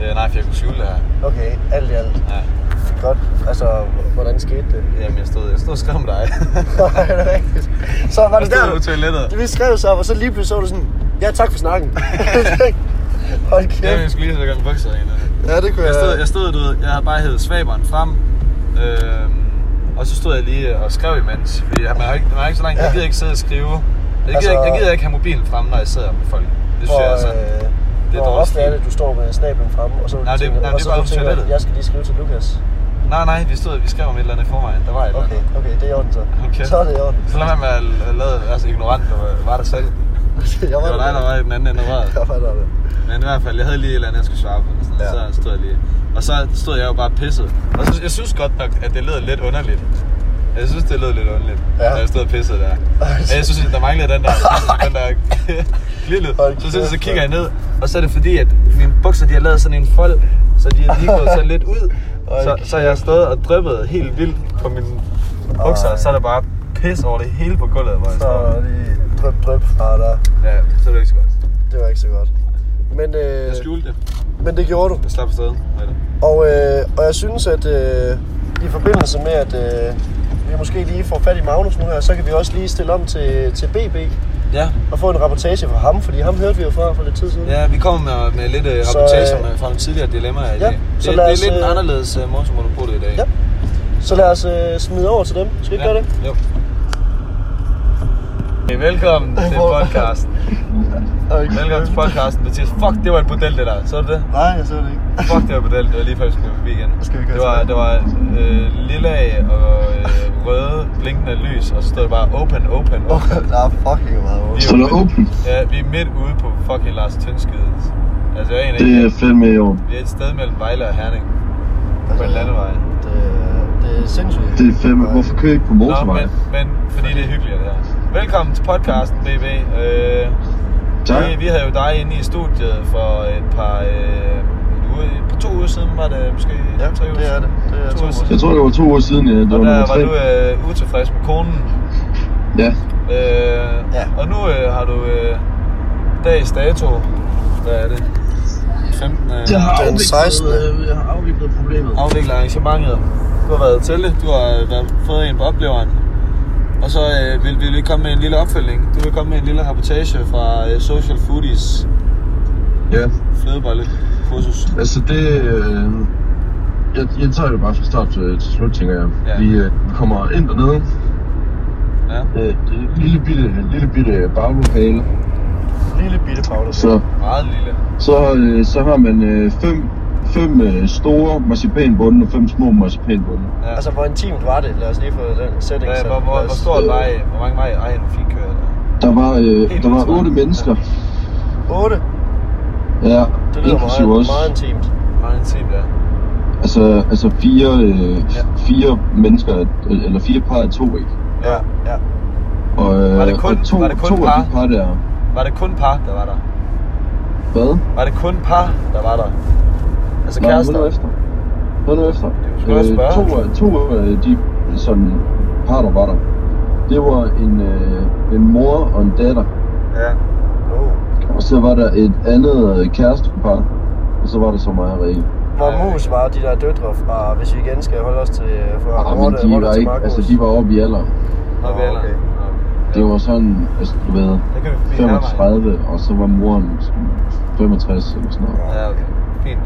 Øh, nej, for jeg kunne skjule det her. Okay, alt i alt. Ja. Godt. Altså, hvordan skete det? Jamen, jeg stod, jeg stod og skrev med dig. Nej, det er rigtigt. Så var det Jeg stod der, på toilettet. vi skrev så, og så lige pludselig så du sådan, ja tak for snakken. Hold kæft. Ja, jeg skulle lige have gang bukser ind. Ja, det kunne Jeg jeg. stod, jeg stod, du ved, jeg havde bare hævet svaberen frem. Øhm, og så stod jeg lige og skrev imens. Fordi man har ikke, man har ikke så langt, jeg gider ikke sidde og skrive. Jeg gider, Altså- ikke, jeg gider ikke have mobilen frem, når jeg sidder med folk. Det synes jeg er sådan. øh, det er hvor ofte er det, du står med snablen fremme, og så Nej, det- tænker, nej, og det er så bare du på tænker, jeg skal lige skrive til Lukas. Nej, nej, vi, stod, vi skrev om et eller andet i forvejen. Der var et eller Okay, andet. okay, det er i orden så. Okay. Så er det i orden. Så lad være med at lade altså, ignorant, og var der selv. jeg Det var dig, der var i den anden ende af røret. Jeg fatter det. Men i hvert fald, jeg havde lige et eller andet, jeg skulle svare på. Eller sådan noget. Ja. Så stod jeg lige. Og så stod jeg jo bare pisset. Og så, jeg synes godt nok, at det lød lidt underligt. Jeg synes, det lød lidt underligt, Ja. da jeg stod og pissede der. Og jeg synes, der manglede den der, den der lille. Hold Så, så, så kigger jeg ned, og så er det fordi, at mine bukser, de har lavet sådan en fold, så de er lige gået så lidt ud. Så, så jeg stået og dryppet helt vildt på mine bukser, Ej. og så er der bare pis over det hele på gulvet, hvor jeg Så der lige dryp, dryp fra der. Ja, så er det ikke så godt. Det var ikke så godt. Men, øh, Jeg skjulte det. men det gjorde du. Jeg slap afsted med det. Og, øh, og jeg synes, at, øh, i forbindelse med, at øh, vi måske lige får fat i Magnus nu her, så kan vi også lige stille om til, til BB Ja. og få en rapportage fra ham, fordi ham hørte vi jo fra for lidt tid siden. Ja, vi kommer med, med lidt uh, rapportager øh, med, fra nogle tidligere dilemmaer i ja, dag. så Det, lad det os, er lidt en øh, anderledes uh, motormonopolet i dag. Ja. Så lad os øh, smide over til dem. Skal vi Ja, gøre det? Jo. Hey, velkommen til podcasten. Velkommen til podcasten, Mathias. Fuck, det var et model, det der. Så du det? Nej, jeg så det ikke. Fuck, det var et model. Det var lige før, vi skulle forbi igen. Skal vi gøre det var, det var øh, lilla og øh, røde blinkende lys, og så stod det bare open, open, open. Der er fucking meget Vi over. er jo midt- Ja, vi er midt ude på fucking Lars Tønskede. Altså, jeg er en af Det er fandme i år. Vi er et sted mellem Vejle og Herning. På en landevej. Det, det er sindssygt. Det er fandme... Hvorfor kører I ikke på Nå, motorvejen? men, men fordi det er hyggeligt det her. Velkommen til podcasten, BB. Øh, Tak. vi, vi havde jo dig inde i studiet for et par, øh, par to uger siden, var det måske Ja, tre uger det er siden? det. Det er to uger Jeg tror, det var to uger siden, ja. Det Og var der var du øh, utilfreds med konen. Ja. Øh, Ja. Og nu øh, har du øh, dags dato. Hvad er det? 15. Øh, Jeg har Den afviklet, 16.. øh, jeg har afviklet problemet. afvikler arrangementet. Du har været til det, du har været, fået en på opleveren. Og så øh, vil, vil vi komme med en lille opfølging. Du vil komme med en lille rapportage fra øh, Social Foodies Ja, flødebolle kursus. altså det... Øh, jeg, jeg tager det bare fra start til, til slut, tænker jeg. Ja. Vi øh, kommer ind dernede. Ja. Øh, er lille bitte, lille bitte baglokale. Lille bitte Paulus. Så, Meget lille. så, øh, så har man øh, fem, fem øh, store marcipanbunde og fem små marcipanbunde. Ja. Altså, hvor intimt var det? Lad os lige få den setting. Hvad, hvor, hvor, hvor stor var I? Hvor mange var I? Ej, en fin kører der. Der var, øh, Helt der var otte mennesker. 8. Ja, Det lyder inklusive meget, os. meget intimt. Meget intimt, ja. Altså, altså fire, øh, Ja. fire mennesker, øh, eller fire par af to, ikke? Ja, ja. Og, øh, Var det kun- og to, var det kun to par? af de par der, Var det kun par, der var der? hvad? Var det kun par, der var der? Altså kærester? hør nu efter. Nu efter. Skal også spørge. to, to af de sådan, par, der var der, det var en, øh, en mor og en datter. Ja. Oh. Og så var der et andet øh, kærestepar, og så var der så mig og Rikke. Hvor mus var de der døtre fra, hvis vi igen skal holde os til fra Ah, men de var ikke, altså de var oppe i alder. Nå, vi er okay. Det var sådan, altså du ved, Det kan vi forbi nærmere. 35, og så var moren sådan 65 eller sådan noget. Ja, okay. Fint.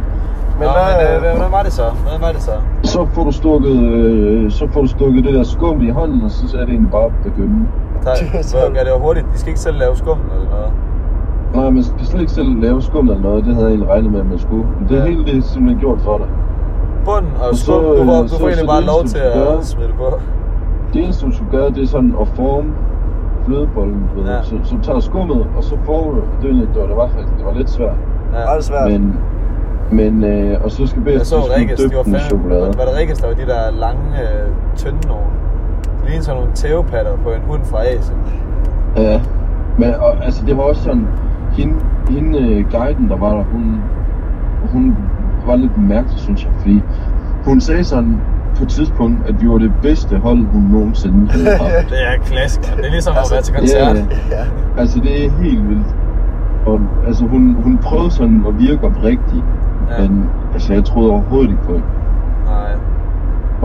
Men Nå, hvad- men øh, hvad, hvad var det så? Hvad var det så? Så får du stukket, øh, så får du stukket det der skum i hånden, og så er det egentlig bare at begynde. Der, hvor, ja, det var hurtigt. De skal ikke selv lave skum eller noget. Nej, man skal slet ikke selv lave skum eller noget, det havde jeg egentlig regnet med, at man skulle. Men det Ja. ja. hele det er simpelthen gjort for dig. Bunden og Og så, skum, du, får, øh, du så- får egentlig så bare det lov til gør- at smide det på. Det eneste, du skal gøre, det er sådan at forme flødebollen, du ved. Ja. Så, så tager skummet, og så former du, det var, det var, det var, faktisk- det var lidt svært. Ja. Meget svært. Men, men øh, og så skal Jeg bedst, så du skal Rikkes, de var fandme, var det Rikkes, der var de der lange, øh, tynde nogen? Det lignede sådan nogle tævepatter på en hund fra Asien. Ja, men og, altså det var også sådan, hende, hende øh, guiden, der var der, hun, hun var lidt mærkelig, synes jeg, fordi hun sagde sådan på et tidspunkt, at vi var det bedste hold, hun nogensinde havde haft. Det er klassisk. Det er ligesom Altså, at være til koncert. ja. Ja. Altså det er helt vildt. Og, altså hun, hun prøvede sådan at virke oprigtig, Ja. men altså jeg troede overhovedet ikke på det. Nej,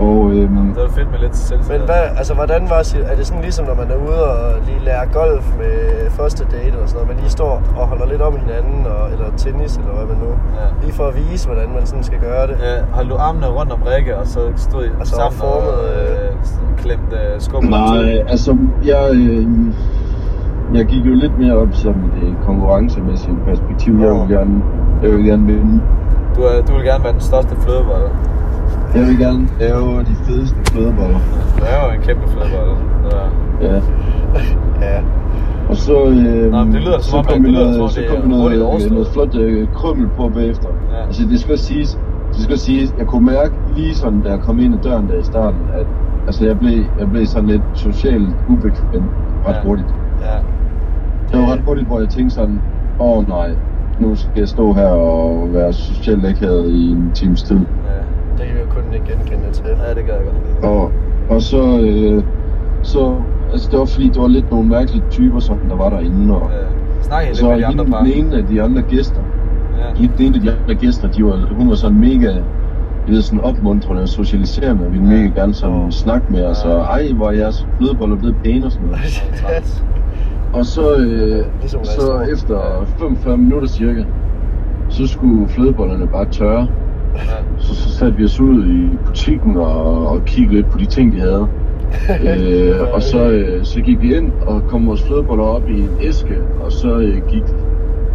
Og øhm, det var fedt med lidt selvtillid. Men hvad, altså, hvordan var er det sådan ligesom, når man er ude og lige lærer golf med første date eller sådan noget, man lige står og holder lidt om hinanden, og, eller tennis, eller hvad man nu, Ja. lige for at vise, hvordan man sådan skal gøre det. Ja, holdt du armene rundt om Rikke, og så stod I Altså, sammen formet, og øh, klemte øh, skummet nej, altså jeg, øh, jeg gik jo lidt mere op som det konkurrencemæssige perspektiv. Jeg vil gerne, jeg vil gerne vinde. Du, er, du vil gerne være den største flødebolle. Jeg vil gerne lave de fedeste flødeboller. Du er jo en kæmpe flødebolle. Så, Ja. Ja. Og så, øh, Nå, men det lyder så kom vi som noget, så kom vi noget, noget, overstået. noget flot øh, krymmel på bagefter. Ja. Altså det skal siges, det skal siges, jeg kunne mærke lige sådan, da jeg kom ind ad døren der i starten, at altså jeg blev, jeg blev sådan lidt socialt ubekvem ret Ja. hurtigt. ja. Det var ret hurtigt, hvor jeg tænkte sådan, åh oh, nej, nu skal jeg stå her og være socialt akavet i en times tid. ja. Det kan vi jo kun ikke genkende til. Ja, det gør jeg godt. Og, og så, øh, så, altså det var fordi, det var lidt nogle mærkelige typer, som der var derinde, og Ja. Snak lidt så med de andre par. den ene af de andre gæster, Ja. den ene af de andre gæster, de var, hun var sådan mega du ved, sådan opmuntrende og socialiserende, og ville mega gerne sådan snakke med os, og ej, hvor er jeres flødeboller blevet pæne og sådan noget. Og så, øh, Ligesom så efter 45 minutter cirka, så skulle flødebollerne bare tørre. Så, så satte vi os ud i butikken og, og kiggede lidt på de ting, de havde. øh, og så, øh, så gik vi ind og kom vores flødeboller op i en æske, og så øh, gik vi.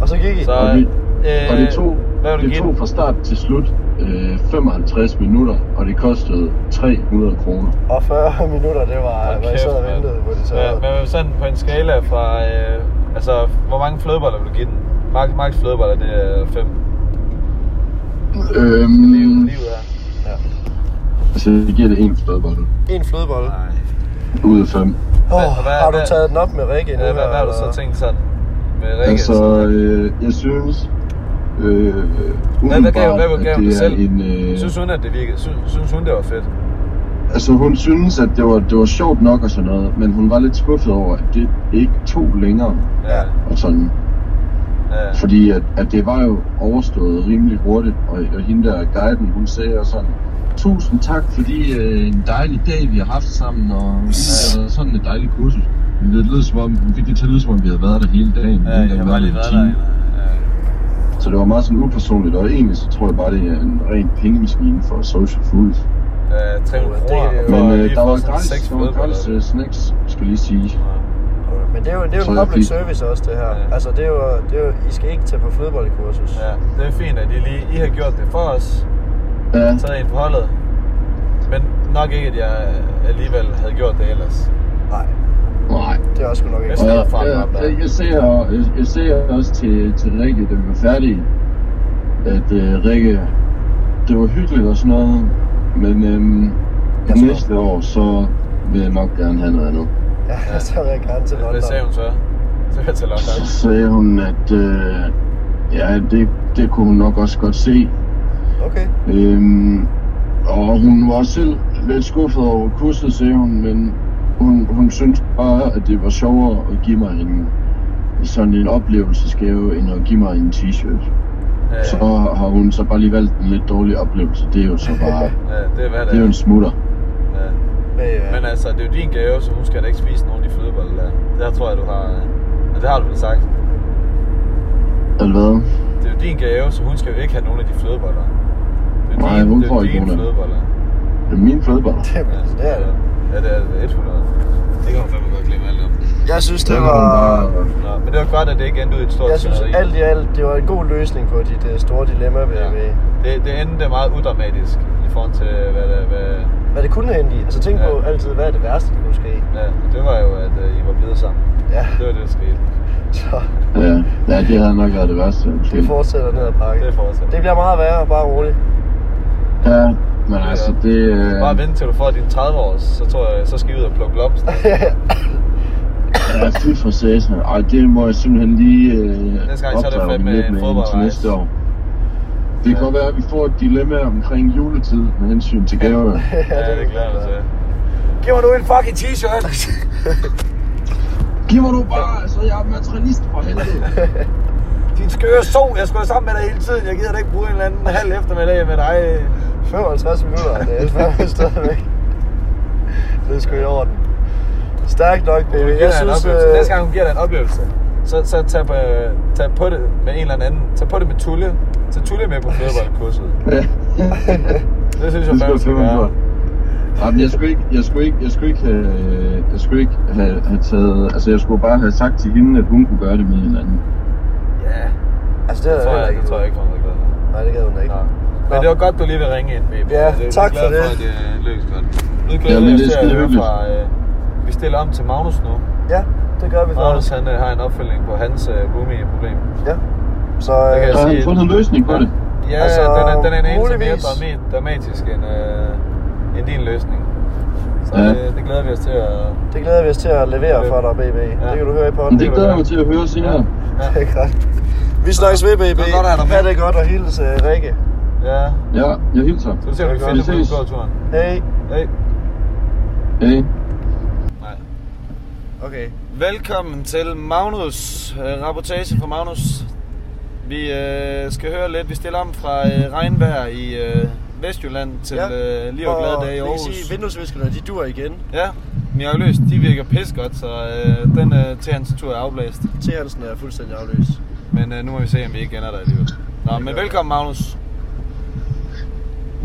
Og så gik I. Så, Og, vi, øh, og det tog, hvad vil du det give tog den? fra start til slut øh, 55 minutter, og det kostede 300 kroner. Og 40 minutter, det var, Hold hvor jeg sad og ventede på det så. Men, men sådan på en skala fra, øh, altså, hvor mange flødeboller vil du give den? Max, max flødeboller, det er 5. Øhm, Livet, livet er. altså, jeg giver det en flødebolle En flødebolle. Nej. ud af fem. Oh, hvad- har du hvad- taget den op med Rikke nu? Ja, hvad, her, hvad har du så tænkt sådan med Rikke? Altså, øh, jeg synes, øh, hvad, hvad gav, hvad, gav du er selv? en... Øh, Synes hun, at det virkede? Synes, synes hun, det var fedt? altså, hun synes, at det var, det var sjovt nok og sådan noget, men hun var lidt skuffet over, at det ikke tog længere Ja. og sådan. ja. Fordi at, at det var jo overstået rimelig hurtigt, og, og hende der guiden, hun sagde også sådan, tusind tak, fordi øh, en dejlig dag, vi har haft sammen, og ja. sådan et dejligt kursus. Men det lød som om, hun fik det til at lyde som om, vi havde været der hele dagen. Ja, jeg engang har lige været der. Så det var meget sådan upersonligt, og egentlig så tror jeg bare, det er en ren pengemaskine for social foods. Ja, 300 Det- kroner. Men øh, der var gratis, seks der var gratis øh, snacks, skal jeg lige sige. Men det er jo, det er jo public fik- service også, det her. Ja. Altså, det er, jo, det er jo, I skal ikke tage på flødebollekursus. Ja, det er fint, at I lige I har gjort det for os. Ja, Taget en for holdet. Men nok ikke, at jeg alligevel havde gjort det ellers. Nej, nej. det er også nok ikke. Og jeg, jeg, jeg, jeg, ser, jeg, jeg ser også til, til Rikke, da vi var færdige, at uh, Rikke, det var hyggeligt og sådan noget, men øhm, Jeg tror- næste år, så vil jeg nok gerne have noget andet. Ja, så vil jeg gerne til London. Hvad sagde hun så? Så vil jeg til Så London. sagde hun, at øh, ja, det, det kunne hun nok også godt se. Okay. Øhm, og hun var også selv lidt skuffet over kurset, sagde hun, men hun, hun synes bare, at det var sjovere at give mig en sådan en oplevelsesgave, end at give mig en t-shirt. Ja, Så har hun så bare lige valgt en lidt dårlig oplevelse. Det er jo så bare, ja, det er hvad det det er jo er. en smutter. Ja. Men, ja. Men altså, det er jo din gave, så hun skal da ikke spise nogen af de flødeboller der. Det tror jeg, du har... Ja, det har du vel sagt. Eller hvad? Det er jo din gave, så hun skal jo ikke have nogen af de flødeboller. Det er Nej, hun det er får ikke nogen af dem. flødeboller. Det er mine flødeboller. det, det er det. Ja, det er det 100. Det kan hun fandme godt glemme alt om. Jeg synes, det var... Nå, men det var godt, at det ikke endte ud i et stort Jeg synes sceneri. alt i alt, det var en god løsning på dit uh, store dilemma ved, Ja. ved, Det, det endte meget udramatisk i forhold til, hvad det, hvad, hvad det kunne have endt i. Altså tænk Ja. på altid, hvad er det værste, der kunne ske. ja, det var jo, at uh, I var blevet sammen. Ja, Det var det, der skete. så Ja, ja, det havde nok været det værste. det fortsætter ned ad pakke. Det fortsætter. Det bliver meget værre, bare roligt. Ja, men altså det... Øh, Bare vente til du får din 30 års, så tror jeg, så skal I ud og plukke blomster. Ja, fy for satan. Ej, det må jeg simpelthen lige øh, Næste gang, så er det fandme lidt en med til fodboldrejse. næste år. Det kan Ja. godt være, at vi får et dilemma omkring juletid med hensyn til gaver. ja, det glæder jeg mig til. Giv mig nu en fucking t-shirt. Giv mig nu bare, altså jeg er materialist for helvede. Din skøre so, jeg skulle sammen med dig hele tiden. Jeg gider da ikke bruge en eller anden halv eftermiddag med dig. 55 minutter, det er fandme stadigvæk. Det er sgu i orden. Stærkt nok, baby. Jeg synes, øh... øh, Næste gang hun giver dig en oplevelse, så, så tag, på, tag på det med en eller anden. Tag på det med Tulle. Tag Tulle med på fodboldkurset. Det synes jeg Det fandme, skal jeg gøre. Jamen, jeg skulle ikke, jeg skulle ikke, jeg skulle ikke, have, jeg skulle ikke have, have taget, altså jeg skulle bare have sagt til hende, at hun kunne gøre det med en eller anden. Ja, altså det, det tror jeg, heller det tror jeg ikke, hun glad for. Nej, det gad hun ikke. Nå. Men det var godt, du lige vil ringe ind, baby. Ja, det, tak jeg er for glad det. For, at det lykkes godt. Nu Ja, glæder det er til at høre fra... Øh, vi stiller om til Magnus nu. Ja, det gør vi Magnus, han øh, har en opfølgning på hans øh, boomy-problem. Ja. Så Der kan øh, jeg Har sige- han fundet en løsning på det? Ja, Altså, den er, den er en anelse mere muligvis. drama- dramatisk end, øh, end din løsning. Så Ja. ja. det, det glæder vi os til at... det glæder vi os til at levere for dig, baby. Ja. Det kan du høre i podden. det glæder jeg mig til at høre senere. Ja. Det er godt. Vi snakkes ved, baby. Det er godt at have dig med. Ha' det godt og hilse uh, Rikke. Ja. Ja, jeg hilser. Så du ser, er finder godt. på gåturen. Hey. Hey. Hey. Nej. Okay. Velkommen til Magnus. Øh, rapportage fra Magnus. Vi øh, skal høre lidt. Vi stiller om fra øh, regnvejr i, øh, Vestjylland til Ja. øh, Liv og Glade Dage i det Aarhus. kan sige, vinduesviskerne, de dur igen. Ja, mirakuløst. De virker pis godt, så øh, den øh, hans tur er afblæst. Til Hansen er fuldstændig afløst. Men øh, nu må vi se, om vi ikke ender der alligevel. Nå, men velkommen Magnus.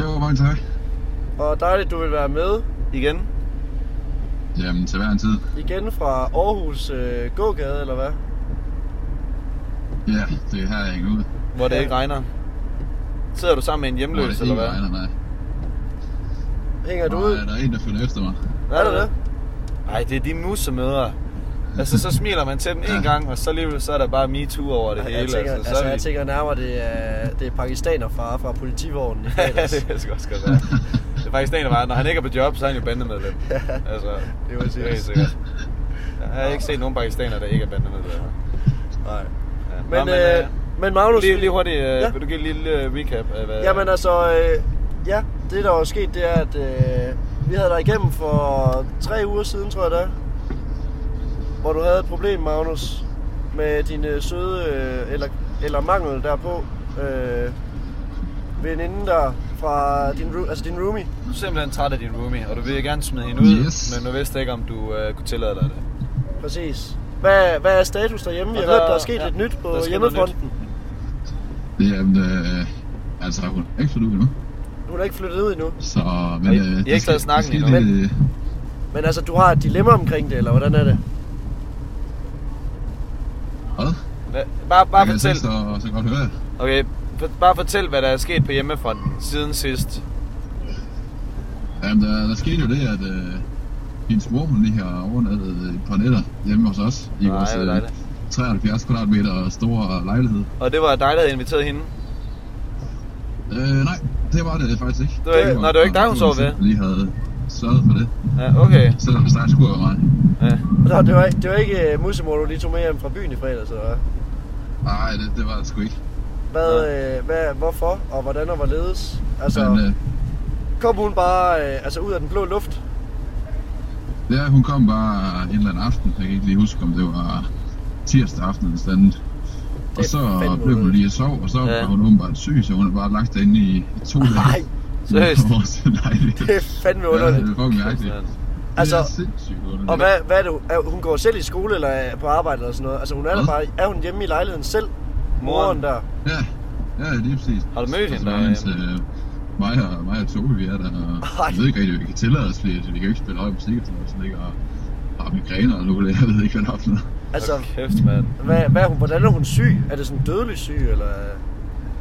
Jo, mange tak. Og dejligt, du vil være med Igen. Jamen, til hver en tid. igen fra Aarhus øh, gågade, eller hvad? Ja, det er her, jeg hænger ud. Hvor det Ja. ikke regner. Sidder du sammen med en Hvor hjemløs, det eller ikke hvad? regner, nej. Hænger du Nej, ud? der er en, der følger efter mig. Hvad Er det? Nej, det er de musemødre. Altså, så smiler man til dem en gang, og så alligevel så er der bare MeToo over det hele. Jeg tænker, altså, så altså, er jeg vi- tænker nærmere, det er, det er pakistaner fra, fra politivognen i Ja, det sgu også godt være. Det er faktisk en, der var, når han ikke er på job, så er han jo bandemedlem. Altså, det er helt sikkert. Jeg har ikke set nogen pakistanere, der ikke er bandemedlem. Nej. Ja. Men, Nå, men, øh, men Magnus... Lige, lige hurtigt, øh, Ja. ja. vil du give et lille øh, recap af hvad... Jamen altså, øh, ja, det der var sket, det er, at øh, vi havde dig igennem for tre uger siden, tror jeg det er. Hvor du havde et problem, Magnus, med din øh, søde, øh, eller, eller mangel derpå, øh, veninde der fra din, altså din roomie. Du er simpelthen træt af din roomie, og du vil gerne smide hende ud, Yes. men du vidste ikke, om du øh, kunne tillade dig det. Præcis. Hvad, hvad er status derhjemme? Vi Og har hørt, der- er sket ja, lidt nyt på hjemmefronten. Jamen, øh, altså, hun er ikke flyttet ud endnu. Hun er ikke flyttet ud endnu. Så, men... Og I- øh, I har det ikke taget snakken endnu, øh, Men altså, du har et dilemma omkring det, eller hvordan er det? Hvad? Hvad? Bare, bare Jeg kan fortæl. så, så godt høre. Okay, for, bare fortæl, hvad der er sket på hjemmefronten siden sidst. Jamen, der, der skete jo det, at øh, hendes mor, hun lige har overnattet et par nætter hjemme hos os. I Nej, vores øh, dejligt. 73 kvadratmeter store lejlighed. Og det var dig, der havde inviteret hende. Øh, nej, det var det faktisk ikke. Det var ikke- nå, det var ikke dig, hun sov ved? Jeg lige havde sørget for det. Ja, okay. Selvom det snart skulle være mig. Ja. Nå, det var, ikke- det var ikke uh, musemor, du lige tog med hjem fra byen i fredags, eller hvad? Nej, det, det var det sgu ikke. Hvad, øh, hvad, hvorfor, og hvordan og hvorledes? Altså, Men, øh, kom hun bare øh, altså ud af den blå luft? ja, hun kom bare en eller anden aften. Jeg kan ikke lige huske, om det var tirsdag aften eller sådan noget. Og så blev hun underligt. lige og sov, og så Ja. var hun åbenbart syg, så hun har bare lagt derinde i to dage. Nej, Seriøst? Det er fandme Ja, det underligt. er fucking mærkeligt. Altså, det er sindssygt underligt. Og hvad, hvad er det, er, hun går selv i skole eller er på arbejde eller sådan noget? Altså hun er der bare, er hun hjemme i lejligheden selv? Moren. Moren der. Ja, ja, det er præcis. Har du mødt hende var der? mens, øh, mig og, mig og Tobi, vi er der, og Ej. jeg ved ikke rigtig, hvad vi kan tillade os, fordi vi kan jo ikke spille høj musik, og sådan noget, så ligger og har migræner og noget, jeg ved ikke, hvad der er for noget. Altså, kæft, mand. hvad, hvad er hun, hvordan er hun syg? Er det sådan dødelig syg, eller?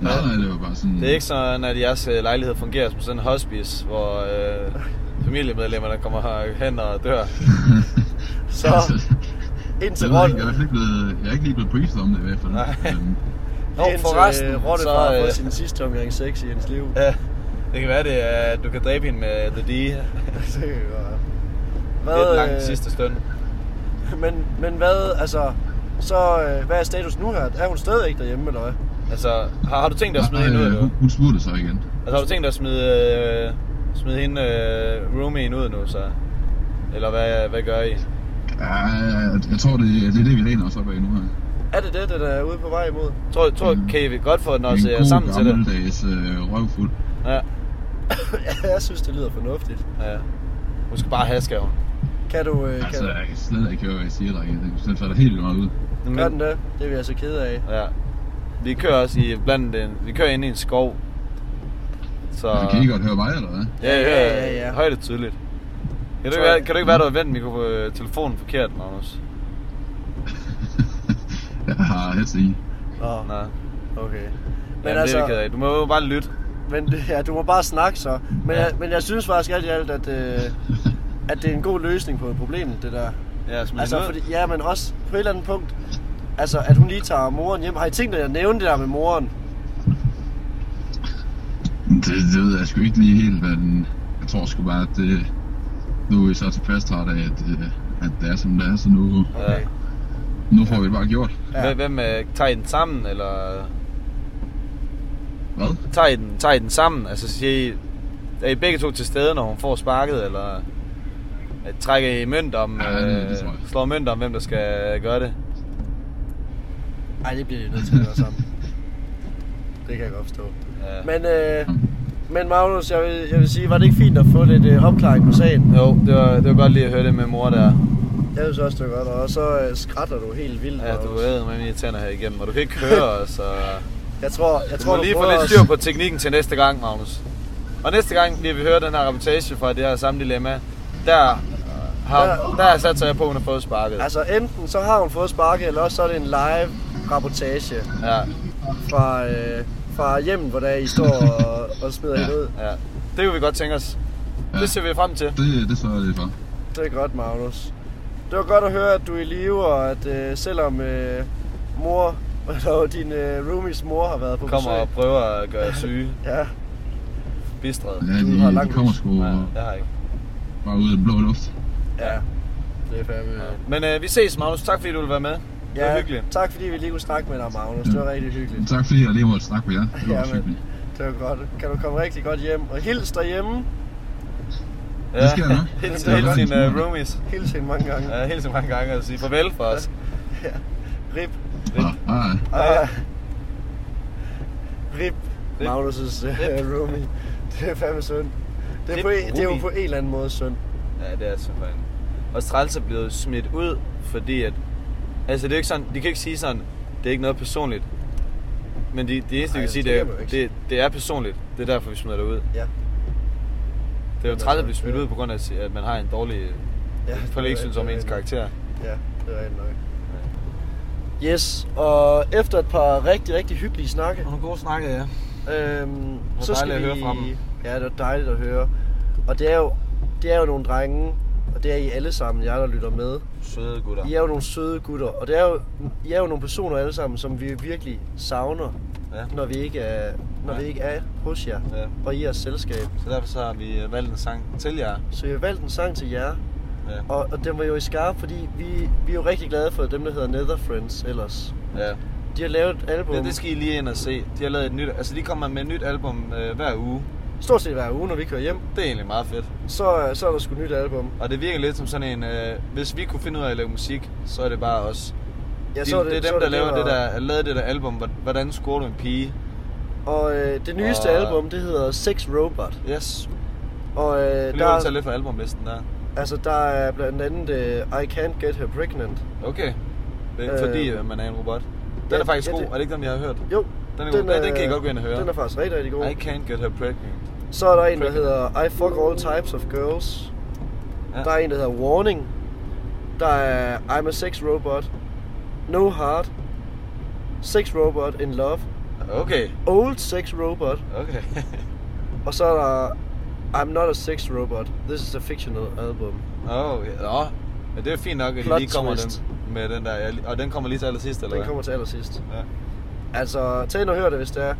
Nej, nej, det var bare sådan... Det er ikke sådan, at jeres øh, lejlighed fungerer som sådan en hospice, hvor øh, familiemedlemmerne kommer hen og dør. Så, indtil jeg, ved ikke, Rotte, jeg, er ikke blevet, jeg er ikke lige blevet briefet om det i hvert fald. Nej. Men, Nå, indtil forresten, øh, Rotte så, far får øh, sin sidste omgang sex i hendes liv. Ja, det kan være, det er, at du kan dræbe hende med The D. Det er jo- Hvad, Lidt langt øh, sidste stund. Men, men hvad, altså, så øh, hvad er status nu her? Er hun stadig ikke derhjemme, eller hvad? Altså, har, har du tænkt dig at smide hende ud? øh, nu? hun, hun smuttede så igen. Altså, har du tænkt dig at smide, øh, smide hende øh, roomien ud nu, så? Eller hvad, hvad gør I? Ja, jeg, tror, det, det er det, vi læner os op af nu her. Er det det, den er ude på vej imod? Tror, tror kan I godt få den også en øh, god sammen til det? gammeldags øh, røvfuld. Ja, ja, jeg synes, det lyder fornuftigt. ja. Hun skal bare have skaven. Kan du, øh, Altså, kan, jeg kan slet ikke høre, hvad jeg siger, drenge. Det kan falder helt vildt meget ud. gør den det? Det er vi altså kede af. Ja. Vi kører også i blandt en, vi kører ind i en skov. Så... Men kan I godt høre mig, eller hvad? Ja, ja, Ja, ja, ja, ja. Højt og tydeligt. Kan du, ikke være, kan du ikke være, du har vendt mikro- øh, telefonen forkert, Magnus? Jeg har headset i. Nå, Nej. okay. Men Men Jamen, altså... det er altså. Du må jo bare lytte. men, ja, du må bare snakke så. Men, Ja. jeg, men jeg synes faktisk alt i alt, at, øh, at det er en god løsning på et problem, det der. Ja, Altså, fordi, ja, men også på et eller andet punkt, altså, at hun lige tager moren hjem. Har I tænkt jer at nævne det der med moren? Det, det ved jeg sgu ikke lige helt, men jeg tror sgu bare, at det, nu er vi så tilpas træt af, at, øh, at det er som det er, så nu, Ja. nu får vi det bare gjort. Ja. Hvem, hvem øh, tager I den sammen, eller Hvad? tager I den, tager I den sammen? Altså siger I, er I begge to til stede, når hun får sparket, eller øh, trækker I mønt om, Ja, det- det tror jeg. slår mønt om, hvem der skal gøre det? Nej, det bliver I nødt til at gøre sammen. Det kan jeg godt forstå. Ja. Men, øh, Men Magnus, jeg vil, jeg vil sige, var det ikke fint at få lidt øh, opklaring på sagen? Jo, det var, det var godt lige at høre det med mor der. Jeg synes også, det var godt. Og så øh, skrætter du helt vildt. Ja, du er med mine tænder her igennem, og du kan ikke høre, så... Jeg tror, jeg Du tror, må lige få lidt styr på teknikken til næste gang, Magnus. Og næste gang, lige vi hører den her reportage fra det her samme dilemma, der har, Der- der er sat sig på, at hun har fået sparket. Altså enten så har hun fået sparket, eller også så er det en live rapportage Ja, fra, øh, fra hjemmet, hvor der I står og, og smider Ja. hende ud. ja. Det kunne vi godt tænke os. Ja. Det ser vi frem til. Det, det sørger jeg lidt for. Det er godt, Magnus. Det var godt at høre, at du er i live, og at øh, selvom øh, mor, eller din øh, roomies mor har været på Kommer besøg. og prøver at gøre jer syge. Ja, Bistret. Ja, Du de, har de langt kommer lys. sgu Ja, jeg har ikke. bare ud af den blå luft. ja. Det er fandme... Men øh, vi ses, Magnus. Tak fordi du vil være med. Det var Ja, hyggeligt. tak fordi vi lige kunne snakke med dig, Magnus. Det var rigtig hyggeligt. Tak fordi jeg lige måtte snakke med jer. Det var Ja, også men- hyggeligt. Det var godt. Kan du komme rigtig godt hjem. Og hils derhjemme. Ja. Det skal jeg nok. Hils, Det hils dine uh, roomies. Hils hende mange gange. Ja, hils dem mange gange og sige farvel for os. Ja. Rip. Nå, hej. Ah. Rip. Rip. Magnus' uh, roomie. Det er fandme synd. Det er, Rip på, en- det er jo på en eller anden måde synd. Ja, det er simpelthen. Og Træls er blevet smidt ud, fordi at... Altså, det er ikke sådan... De kan ikke sige sådan, det er ikke noget personligt. Men de, de eneste, de Ej, kan sige, det det er, ikke det, det er personligt. Det er derfor, vi smider det ud. Ja. Det er jo træt at altså, blive smidt ud på grund af, at man har en dårlig Ja, det er forlægssynes om ens er karakter. Ja, det er rigtigt nok. Yes, og efter et par rigtig, rigtig hyggelige snakke, Nogle gode snakke, ja. øhm, var så skal vi... at høre fra dem. Ja, det var dejligt at høre. Og det er jo, det er jo nogle drenge, og det er I alle sammen, jer der lytter med. Søde gutter. I er jo nogle søde gutter, og det er jo, I er jo nogle personer alle sammen, som vi virkelig savner, Ja. når vi ikke er, når Ja. vi ikke er hos jer Ja. og i jeres selskab. Så derfor så har vi øh, valgt en sang til jer. Så jeg har valgt en sang til jer, Ja. og, og den var jo i skarp, fordi vi, vi er jo rigtig glade for dem, der hedder Nether Friends ellers. ja. De har lavet et album, Det, det skal I lige ind og se. De har lavet et nyt... Altså, de kommer med et nyt album øh, hver uge. Stort set hver uge, når vi kører hjem, Det er egentlig meget fedt. så, så er der sgu nyt album. Og det virker lidt som sådan en... Øh, hvis vi kunne finde ud af at lave musik, så er det bare os. Ja, så det, det er så dem, der laver det der, lavet det der album. Hvor- Hvordan scorer du en pige? Og øh, det nyeste Og- album, det hedder Sex Robot. Yes. Og øh, Jeg vil der, lige tage lidt fra albumlisten der. altså, der er blandt andet øh, I Can't Get Her Pregnant. Okay. Det er Øh, fordi, øh, man er en robot. Den ja, er faktisk ja, god. det- Er det ikke den, jeg har hørt? Jo, Den er god. Den, den kan I godt gå ind og høre. Den er faktisk rigtig, rigtig god. I can't get her pregnant. Så er der en, der hedder I Fuck All Types of Girls. Ja. Der er en, der hedder Warning. Der er I'm a Sex Robot. No Heart. Sex Robot in Love. Okay. Old Sex Robot. Okay. Og så er der I'm Not a Sex Robot. This is a fictional album. Åh, okay. Nå. Men det er fint nok, at Plot de lige kommer dem med den der. Og den kommer lige til allersidst, eller Den hvad? kommer til allersidst. Ja. Altså, tag ind og hør det, hvis det er. Ja,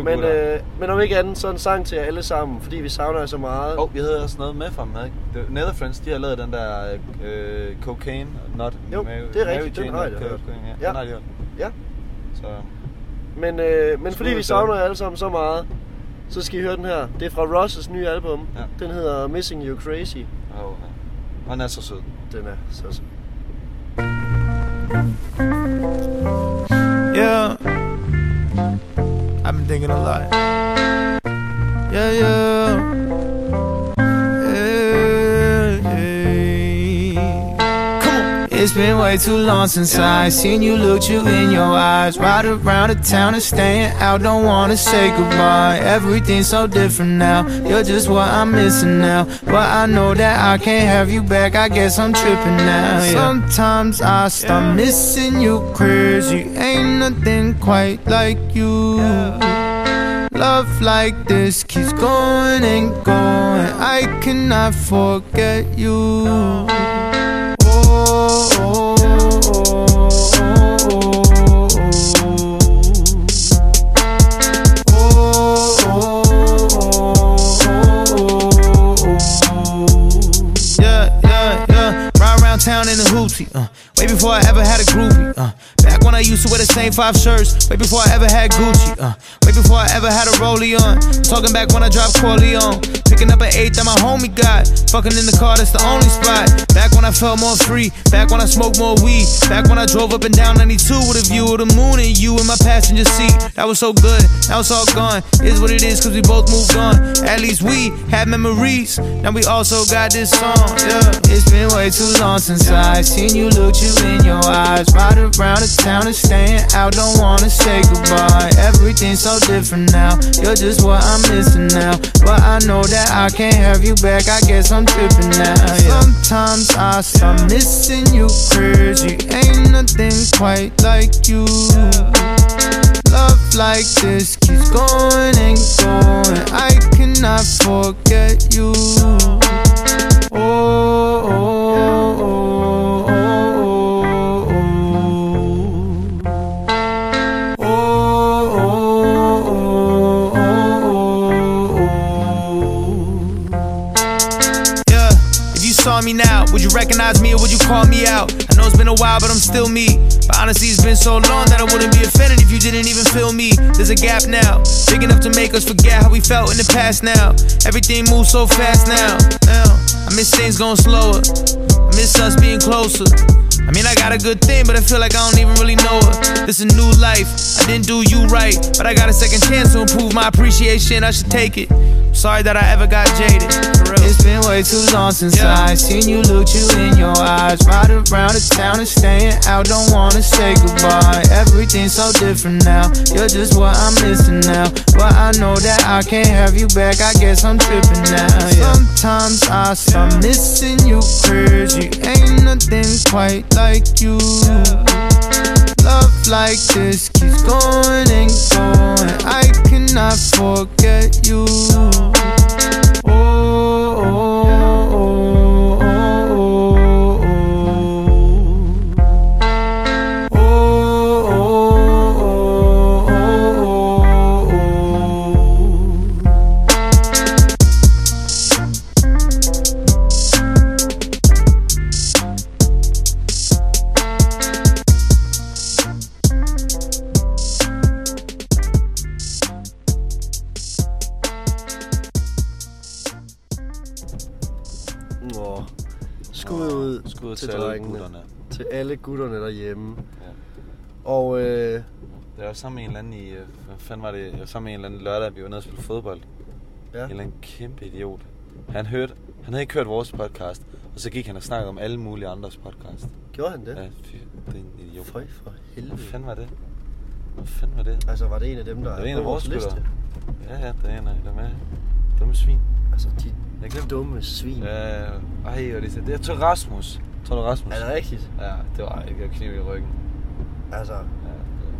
okay, Men, øh, men om ikke andet, så en sang til jer alle sammen, fordi vi savner jer så meget. Åh, oh, vi havde også noget med fra dem, ikke? Det var Nether Friends, de har lavet den der øh, Cocaine Not Jo, Mary, det er Mary rigtigt, den Jane har jeg hørt. Cocaine, Ja, Ja. den har hørt. Ja. Så Men, øh, men fordi vi savner jer alle sammen så meget, så skal I høre den her. Det er fra Ross' nye album. Ja. Den hedder Missing You Crazy. oh, ja. Og den er så sød. Den er så sød. Yeah. I've been thinking a lot. Yeah, yeah. It's been way too long since I seen you look you in your eyes. Ride around the town and staying out, don't wanna say goodbye. Everything's so different now. You're just what I'm missing now. But I know that I can't have you back. I guess I'm tripping now. Yeah. Sometimes I start missing you crazy. Ain't nothing quite like you. Love like this keeps going and going. I cannot forget you. Uh, way before I ever had a groupie. Uh, back back when I used to wear the same five shirts. Way before I ever had Gucci. Uh, way before I ever had a rollie on. Talking back when I dropped Corleone. Picking up an eighth that my homie got. Fucking in the car, that's the only spot. Back when I felt more free. Back when I smoked more weed. Back when I drove up and down 92 with a view of the moon and you in my passenger seat. That was so good. Now it's all gone. Is what it is, cause we both moved on. At least we had memories. Now we also got this song. Yeah. It's been way too long since I seen you look you in your eyes. Ride around the town and staying out. Don't wanna say goodbye. Everything's so different now. You're just what I'm missing now. But I know that I can't have you back. I guess I'm tripping now. Yeah. Sometimes I start missing you crazy. Ain't nothing quite like you. Love like this keeps going and going. I cannot forget you. Oh, oh, oh, recognize me or would you call me out? I know it's been a while, but I'm still me. But honestly, it's been so long that I wouldn't be offended if you didn't even feel me. There's a gap now, big enough to make us forget how we felt in the past now. Everything moves so fast now. now. I miss things going slower. I miss us being closer. I mean, I got a good thing, but I feel like I don't even really know it. This a new life. I didn't do you right, but I got a second chance to improve my appreciation. I should take it. Sorry that I ever got jaded. It's been way too long since I seen you look you in your eyes. Ride around the town and staying out. Don't wanna say goodbye. Everything's so different now. You're just what I'm missing now. But I know that I can't have you back. I guess I'm tripping now. Yeah. Sometimes I start missing you crazy. Ain't nothing quite like you. Love like this keeps going and going. I cannot forget you. Til til alle drengene. gutterne. Til alle gutterne derhjemme. Ja. Og øh, Det var sammen med en eller anden i... øh, Hvad fanden var det? Jeg var sammen med en eller anden lørdag, vi var nede og spille fodbold. Ja. En eller anden kæmpe idiot. Han hørte... Han havde ikke hørt vores podcast, og så gik han og snakkede om alle mulige andres podcast. gjorde han det? Ja, fy, det er en idiot. Føj for helvede. Hvad fanden var det? Hvad fanden var det? Altså, var det en af dem, der Det var en af vores liste? gutter. Ja, ja, det er en af dem. Ja. Dumme svin. Altså, de Jeg glemte. dumme svin. Ja, ej, er det er til Rasmus. Tror du Rasmus? Er det rigtigt? Ja, det var ikke at knive i ryggen. Altså, Ja.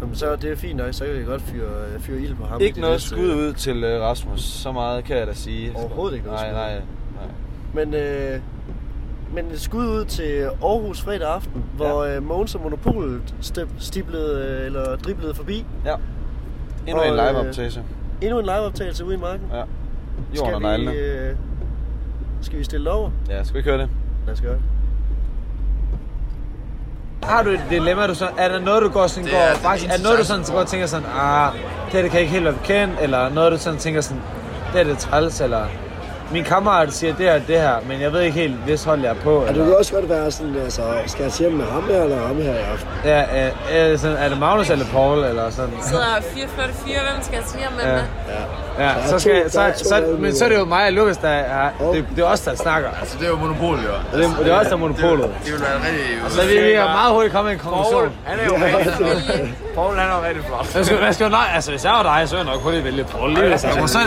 jamen, så det er fint nok, så kan vi godt fyre, fyre ild på ham. Ikke noget næste- skud ud til uh, Rasmus. Så meget kan jeg da sige. Overhovedet ikke noget nej, skud. nej, nej. Men, øh, men et skud ud til Aarhus fredag aften, hvor ja. øh, Mogens og Monopolet stiblede, øh, eller driblede forbi. Ja. Endnu Og, en øh, liveoptagelse. Endnu en liveoptagelse ude i marken. Ja. Jorden og skal, vi, neglene. øh, skal vi stille over? Ja, skal vi ikke høre det? Lad os gøre det. Har du et dilemma, du så, er der noget, du går sådan, Det går, er faktisk, er der noget, du sådan, går og tænker sådan, ah, det det kan jeg ikke helt være bekendt, eller noget, du sådan tænker sådan, det er det træls, eller min kammerat siger det her, det her, men jeg ved ikke helt, hvis hold jeg er på. Ja, det Eller, vil også godt være sådan, altså, skal jeg hjem med ham her, eller ham her i aften? ja, er, er, det sådan, er det Magnus eller Paul, eller sådan? sidder 44 fyre, hvem skal jeg sige med Ja. ja. Ja. Ja, er så skal, to- så, er så, valgmuligheder. men så er det jo mig og Lukas, der er, det, det er os, der snakker. Altså, det er jo monopolet, jo. Og det, det er os, der er monopolet. Det vil være rigtig... Så vi, vi kan meget hurtigt komme med en konklusion. han er jo rigtig... Paul, han er jo rigtig flot. Jeg skal, jeg skal, nej, altså hvis jeg var dig, så ville jeg nok hurtigt vælge Paul. Lige, hvis jeg Og så,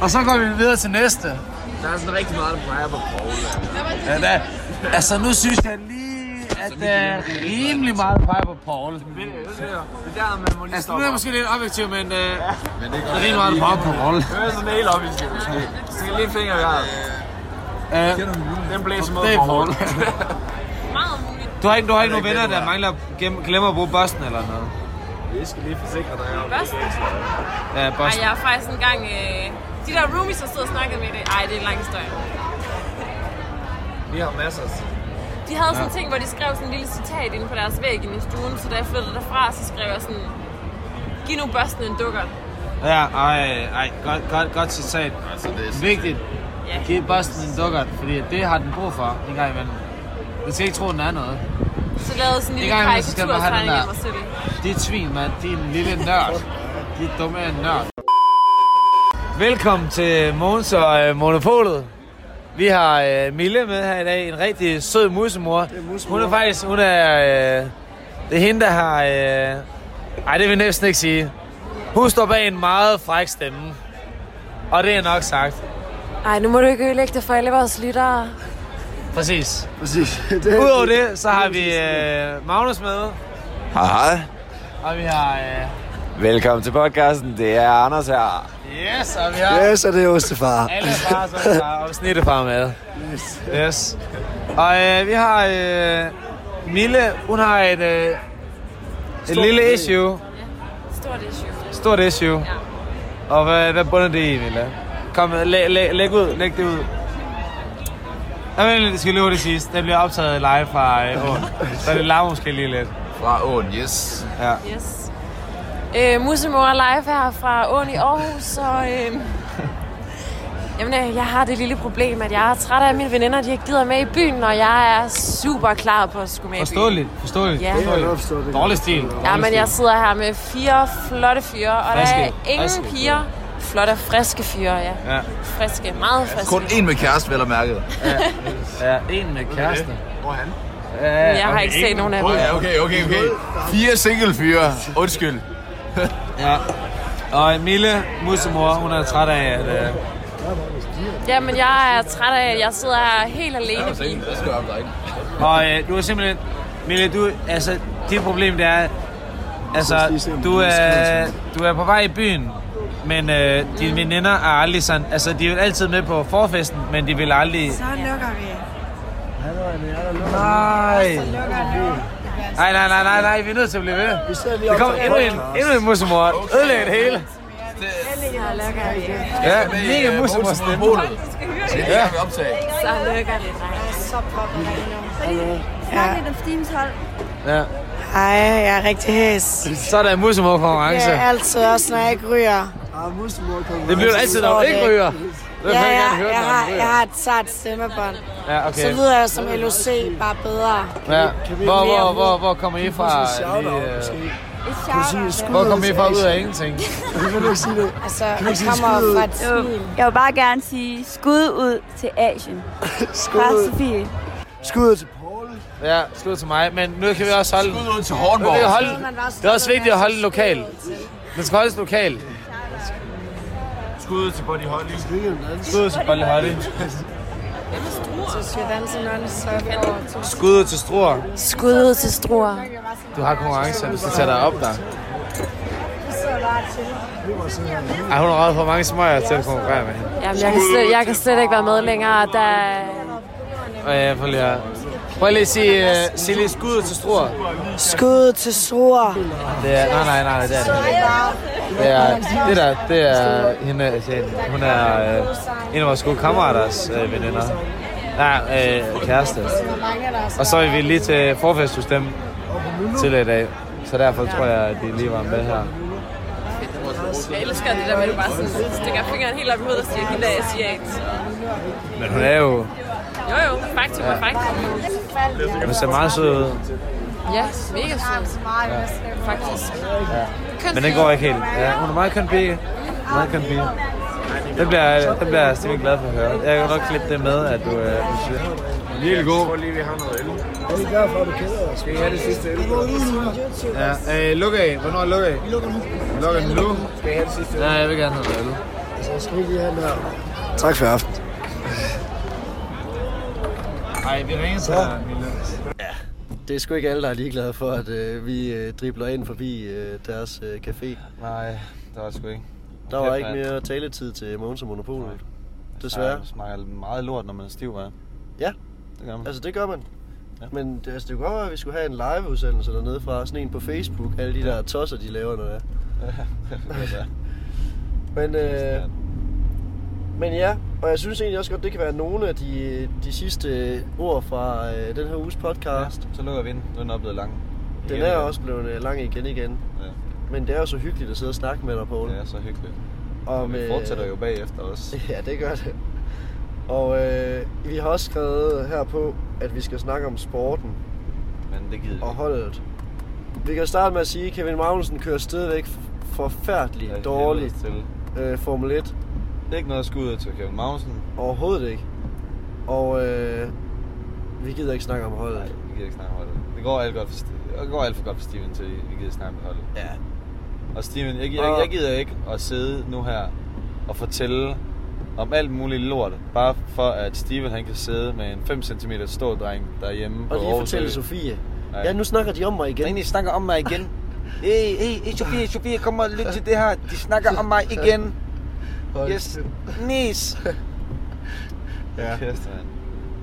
og så går vi videre til næste. Der er sådan rigtig meget, der peger på Paul. Ja, altså nu synes jeg lige, at der er rimelig meget peger på Paul. Det er der, man må lige Altså, nu stoppe. er jeg måske lidt objektiv, men øh, Men det der er rimelig meget, der peger på Paul. Det er sådan helt skal måske. Stik lige en finger i. Øh, Den blæser mod det er Paul. Du har ikke, du har ikke nogen venner, der mangler, gem- glemmer at bruge Boston eller noget? Jeg skal lige forsikre dig om. Boston? Ja, Ej, Boston. jeg har faktisk en gang... Øh, de der roomies, der stod og snakkede med det. Ej, det er en lang historie. Vi har masser af De De havde sådan Ja. en ting, hvor de skrev sådan en lille citat inde på deres væg inde i stuen, så da jeg flyttede derfra, så skrev jeg sådan, giv nu børsten en dukker. Ja, ej, ej, godt, godt, godt citat. Altså, det er Vigtigt. Ja. Giv Boston en dukkert, fordi det har den brug for en gang imellem. Du skal ikke tro, den er noget. Så lavede jeg sådan en En lille karikaturtegning af mig selv. der. Dit svin, mand. Din lille nørd. Dit dumme nørd. Velkommen til Måns og øh, Monopolet. Vi har øh, Mille med her i dag. En rigtig sød musemor. Hun er faktisk, hun er... Øh, det er hende, der har... Øh, ej, det vil jeg næsten ikke sige. Hun står bag en meget fræk stemme. Og det er nok sagt. Ej, nu må du ikke ødelægge det for alle vores lyttere. Præcis. Præcis. Udover det, så har vi øh, Magnus med. Hej hej. Og vi har... Øh, Velkommen til podcasten. Det er Anders her. yes, og vi har... Ja, så er det ostefar. Alle far, så er og snittefar med. Yes. yes. Og øh, vi har øh, Mille, hun har et, øh, et Stort lille problem. issue. Stort issue. Stort issue. Ja. Og hvad, hvad bunder det i, Mille? Kom, læ, læ, læg ud, læg det ud. Jeg vil det skal løbe det sidste. Det bliver optaget live fra øh, åen. Så det larmer måske lige lidt. Fra åen, yes. Ja. Yes. Øh, Musemor live her fra Åen i Aarhus, og øh, jamen, øh, jeg har det lille problem, at jeg er træt af at mine veninder, de ikke gider med i byen, og jeg er super klar på at skulle med i byen. Forståeligt, forståeligt. Ja. forståeligt. Dårlig stil. Ja, men jeg sidder her med fire flotte fyre, og der er Friske. ingen Friske. piger. Flotte, friske fyre, ja. Ja. Friske, meget friske. Kun en med kæreste, vel at mærke. Ja, en med kæreste. Hvor er han? Ja, Jeg har ikke set nogen af dem. Ja, okay, okay, okay. Fire single fyre. Undskyld. Ja. Og Mille, musemor, hun er træt af, at... Øh, Ja, men jeg er træt af, at jeg sidder her helt alene. Det skal jeg dig og øh, du er simpelthen... Mille, du... Altså, dit problem det er... Altså, du er, du er på vej i byen, men øh, dine veninder er aldrig sådan... Altså, de er jo altid med på forfesten, men de vil aldrig... Så lukker vi. Nej. Nej, nej, nej, nej, nej, vi er nødt til at blive ved. Der kommer endnu en, endnu en musemor. Ødelægge det hele. Så vi. Ja, mega musemor stemme. Det er det, vi optage. Så lukker vi. Så popper Ja. lidt om Steams hold. Ja. Hej, jeg er rigtig hæs. Så er der en musemor konkurrence. Ja, altid også, når jeg ikke ryger. Det bliver altid, når du ikke ryger. Det Ja, jeg ja, høre, jeg du har, jeg har et sart stemmebånd. Ja, okay. Så lyder jeg som LOC, bare bedre. Ja. Hvor, hvor, hvor, hvor kommer I fra? Lige, øh, hvor kommer I fra ud af ingenting? Altså, jeg kommer fra et smil. Jeg vil bare gerne sige skud ud til Asien. Skud ud. Sofie. Skud til Paul. Ja, skud til mig. Men nu kan vi også holde... Skud ud til Hornborg. Kan det er også vigtigt at holde det lokalt. Det skal holdes lokalt. Skud til Buddy Holly. Skud til Bolly Holly. Jeg. Skud til Struer. Skud ud til Struer. Du har konkurrence, du skal tage dig op der. Ej, hun har røget for mange smøger til at konkurrere med hende. Jamen, jeg kan, slet, jeg kan slet ikke være med længere. Der, Og ja, prøv lige. Prøv lige at sige, uh, sige lige skud til Struer. Skud til Struer. Det er, nej, nej, nej, det er det. Det er, det der, det er hende, altså, hun er øh, en af vores gode kammeraters øh, veninder. Nej, øh, kæreste. Og så er vi lige til forfest hos dem til i dag. Så derfor tror jeg, at de lige var med her. Jeg elsker det der med, at du bare sådan stikker fingeren helt op i hovedet og siger, hende er asiat. Men hun er jo... Jo jo, faktum er faktum. Hun ser meget sød ud. Ja, mega sød. Ja. Faktisk. Ja. Men den går ikke helt. Ja, hun er meget køn pige. Meget køn pige. Det bliver, det bliver jeg simpelthen glad for at høre. Jeg kan nok klippe det med, at du, øh, du siger. Virkelig god. Jeg tror lige, vi har noget. Det er derfor, du kender os. Skal I have det sidste øl? Ja, øh, luk af. Hvornår lukker I? Vi lukker nu. Lukker nu? Skal I have det sidste? Ja, jeg vil gerne have noget. Så skal vi lige have den her. Tak for aften. Ej, vi ringer til dig, Mille. Det er sgu ikke alle, der er ligeglade for, at øh, vi øh, dribler ind forbi øh, deres øh, café. Nej, der var sgu ikke. Der var Kæft, ikke mere taletid til Måns og Monopolet. Det Desværre. smager- smager meget lort, når man er stiv, hva'? Ja, Det gør man. altså det gør man. Men det, altså, det kunne godt være, at vi skulle have en live-udsendelse dernede fra. Sådan en på Facebook. Alle de der tosser, de laver, når det er. Men øh, Men ja, og jeg synes egentlig også godt, det kan være nogle af de, de sidste ord fra øh, den her uges podcast. Så lukker vi ind. Nu er den også blevet lang. Den Igen, er ja. også blevet øh, lang igen igen. Ja. Men det er jo så hyggeligt at sidde og snakke med dig, Poul. Det er så hyggeligt. Og Og vi med- fortsætter jo bagefter også. Ja, det gør det. Og øh, vi har også skrevet her på, at vi skal snakke om sporten Men det gider vi og holdet. Vi kan starte med at sige, at Kevin Magnussen kører stadigvæk forfærdeligt dårligt øh, Formel 1. Det er ikke noget skud ud til Kevin Magnussen. Overhovedet ikke. Og øh, vi gider ikke snakke om holdet. Nej, vi gider ikke snakke om holdet. Det går alt, godt for, det går alt for godt for Steven til, vi gider snakke om holdet. Ja. Og Steven, jeg, jeg, jeg gider ikke at sidde nu her og fortælle om alt muligt lort, bare for at Steven han kan sidde med en 5 cm stor dreng derhjemme på Og lige Aarhus fortælle Ø. Sofie. Nej. Ja, nu snakker de om mig igen. Nej, de snakker om mig igen. Hey, hey, hey, Sofie, Sofie, kom og lyt til det her. De snakker om mig igen. Hold Yes, nis. Ja. Kæft, mand.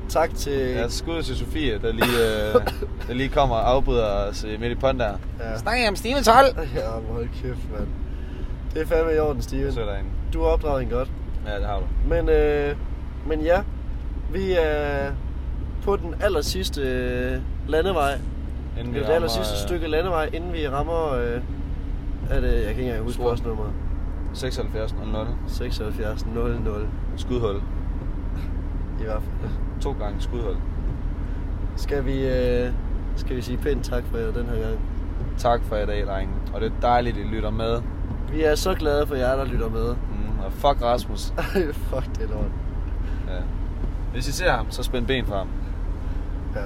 Tak til... Ja, skud til Sofie, der lige, øh, der lige kommer og afbryder os øh, midt i pond der. Ja. Snakker I om Stevens hold? Ja, hold kæft, mand. Det er fandme i orden, Steven. Så er der en. Du har opdraget hende godt. Ja, det har du. Men, øh, men ja, vi er på den aller sidste øh, landevej. Inden vi Eller det aller sidste øh, stykke landevej, inden vi rammer... Øh, er det, jeg kan ikke engang huske postnummeret. 76 00. 76 00. Skudhul. I hvert fald. To gange skudhul. Skal vi, øh, skal vi sige pænt tak for jer den her gang. Tak for i dag, drenge. Og det er dejligt, at I lytter med. Vi er så glade for jer, der lytter med. Mm, og fuck Rasmus. Fuck det lort. Ja. Hvis I ser ham, så spænd ben for ham. Ja.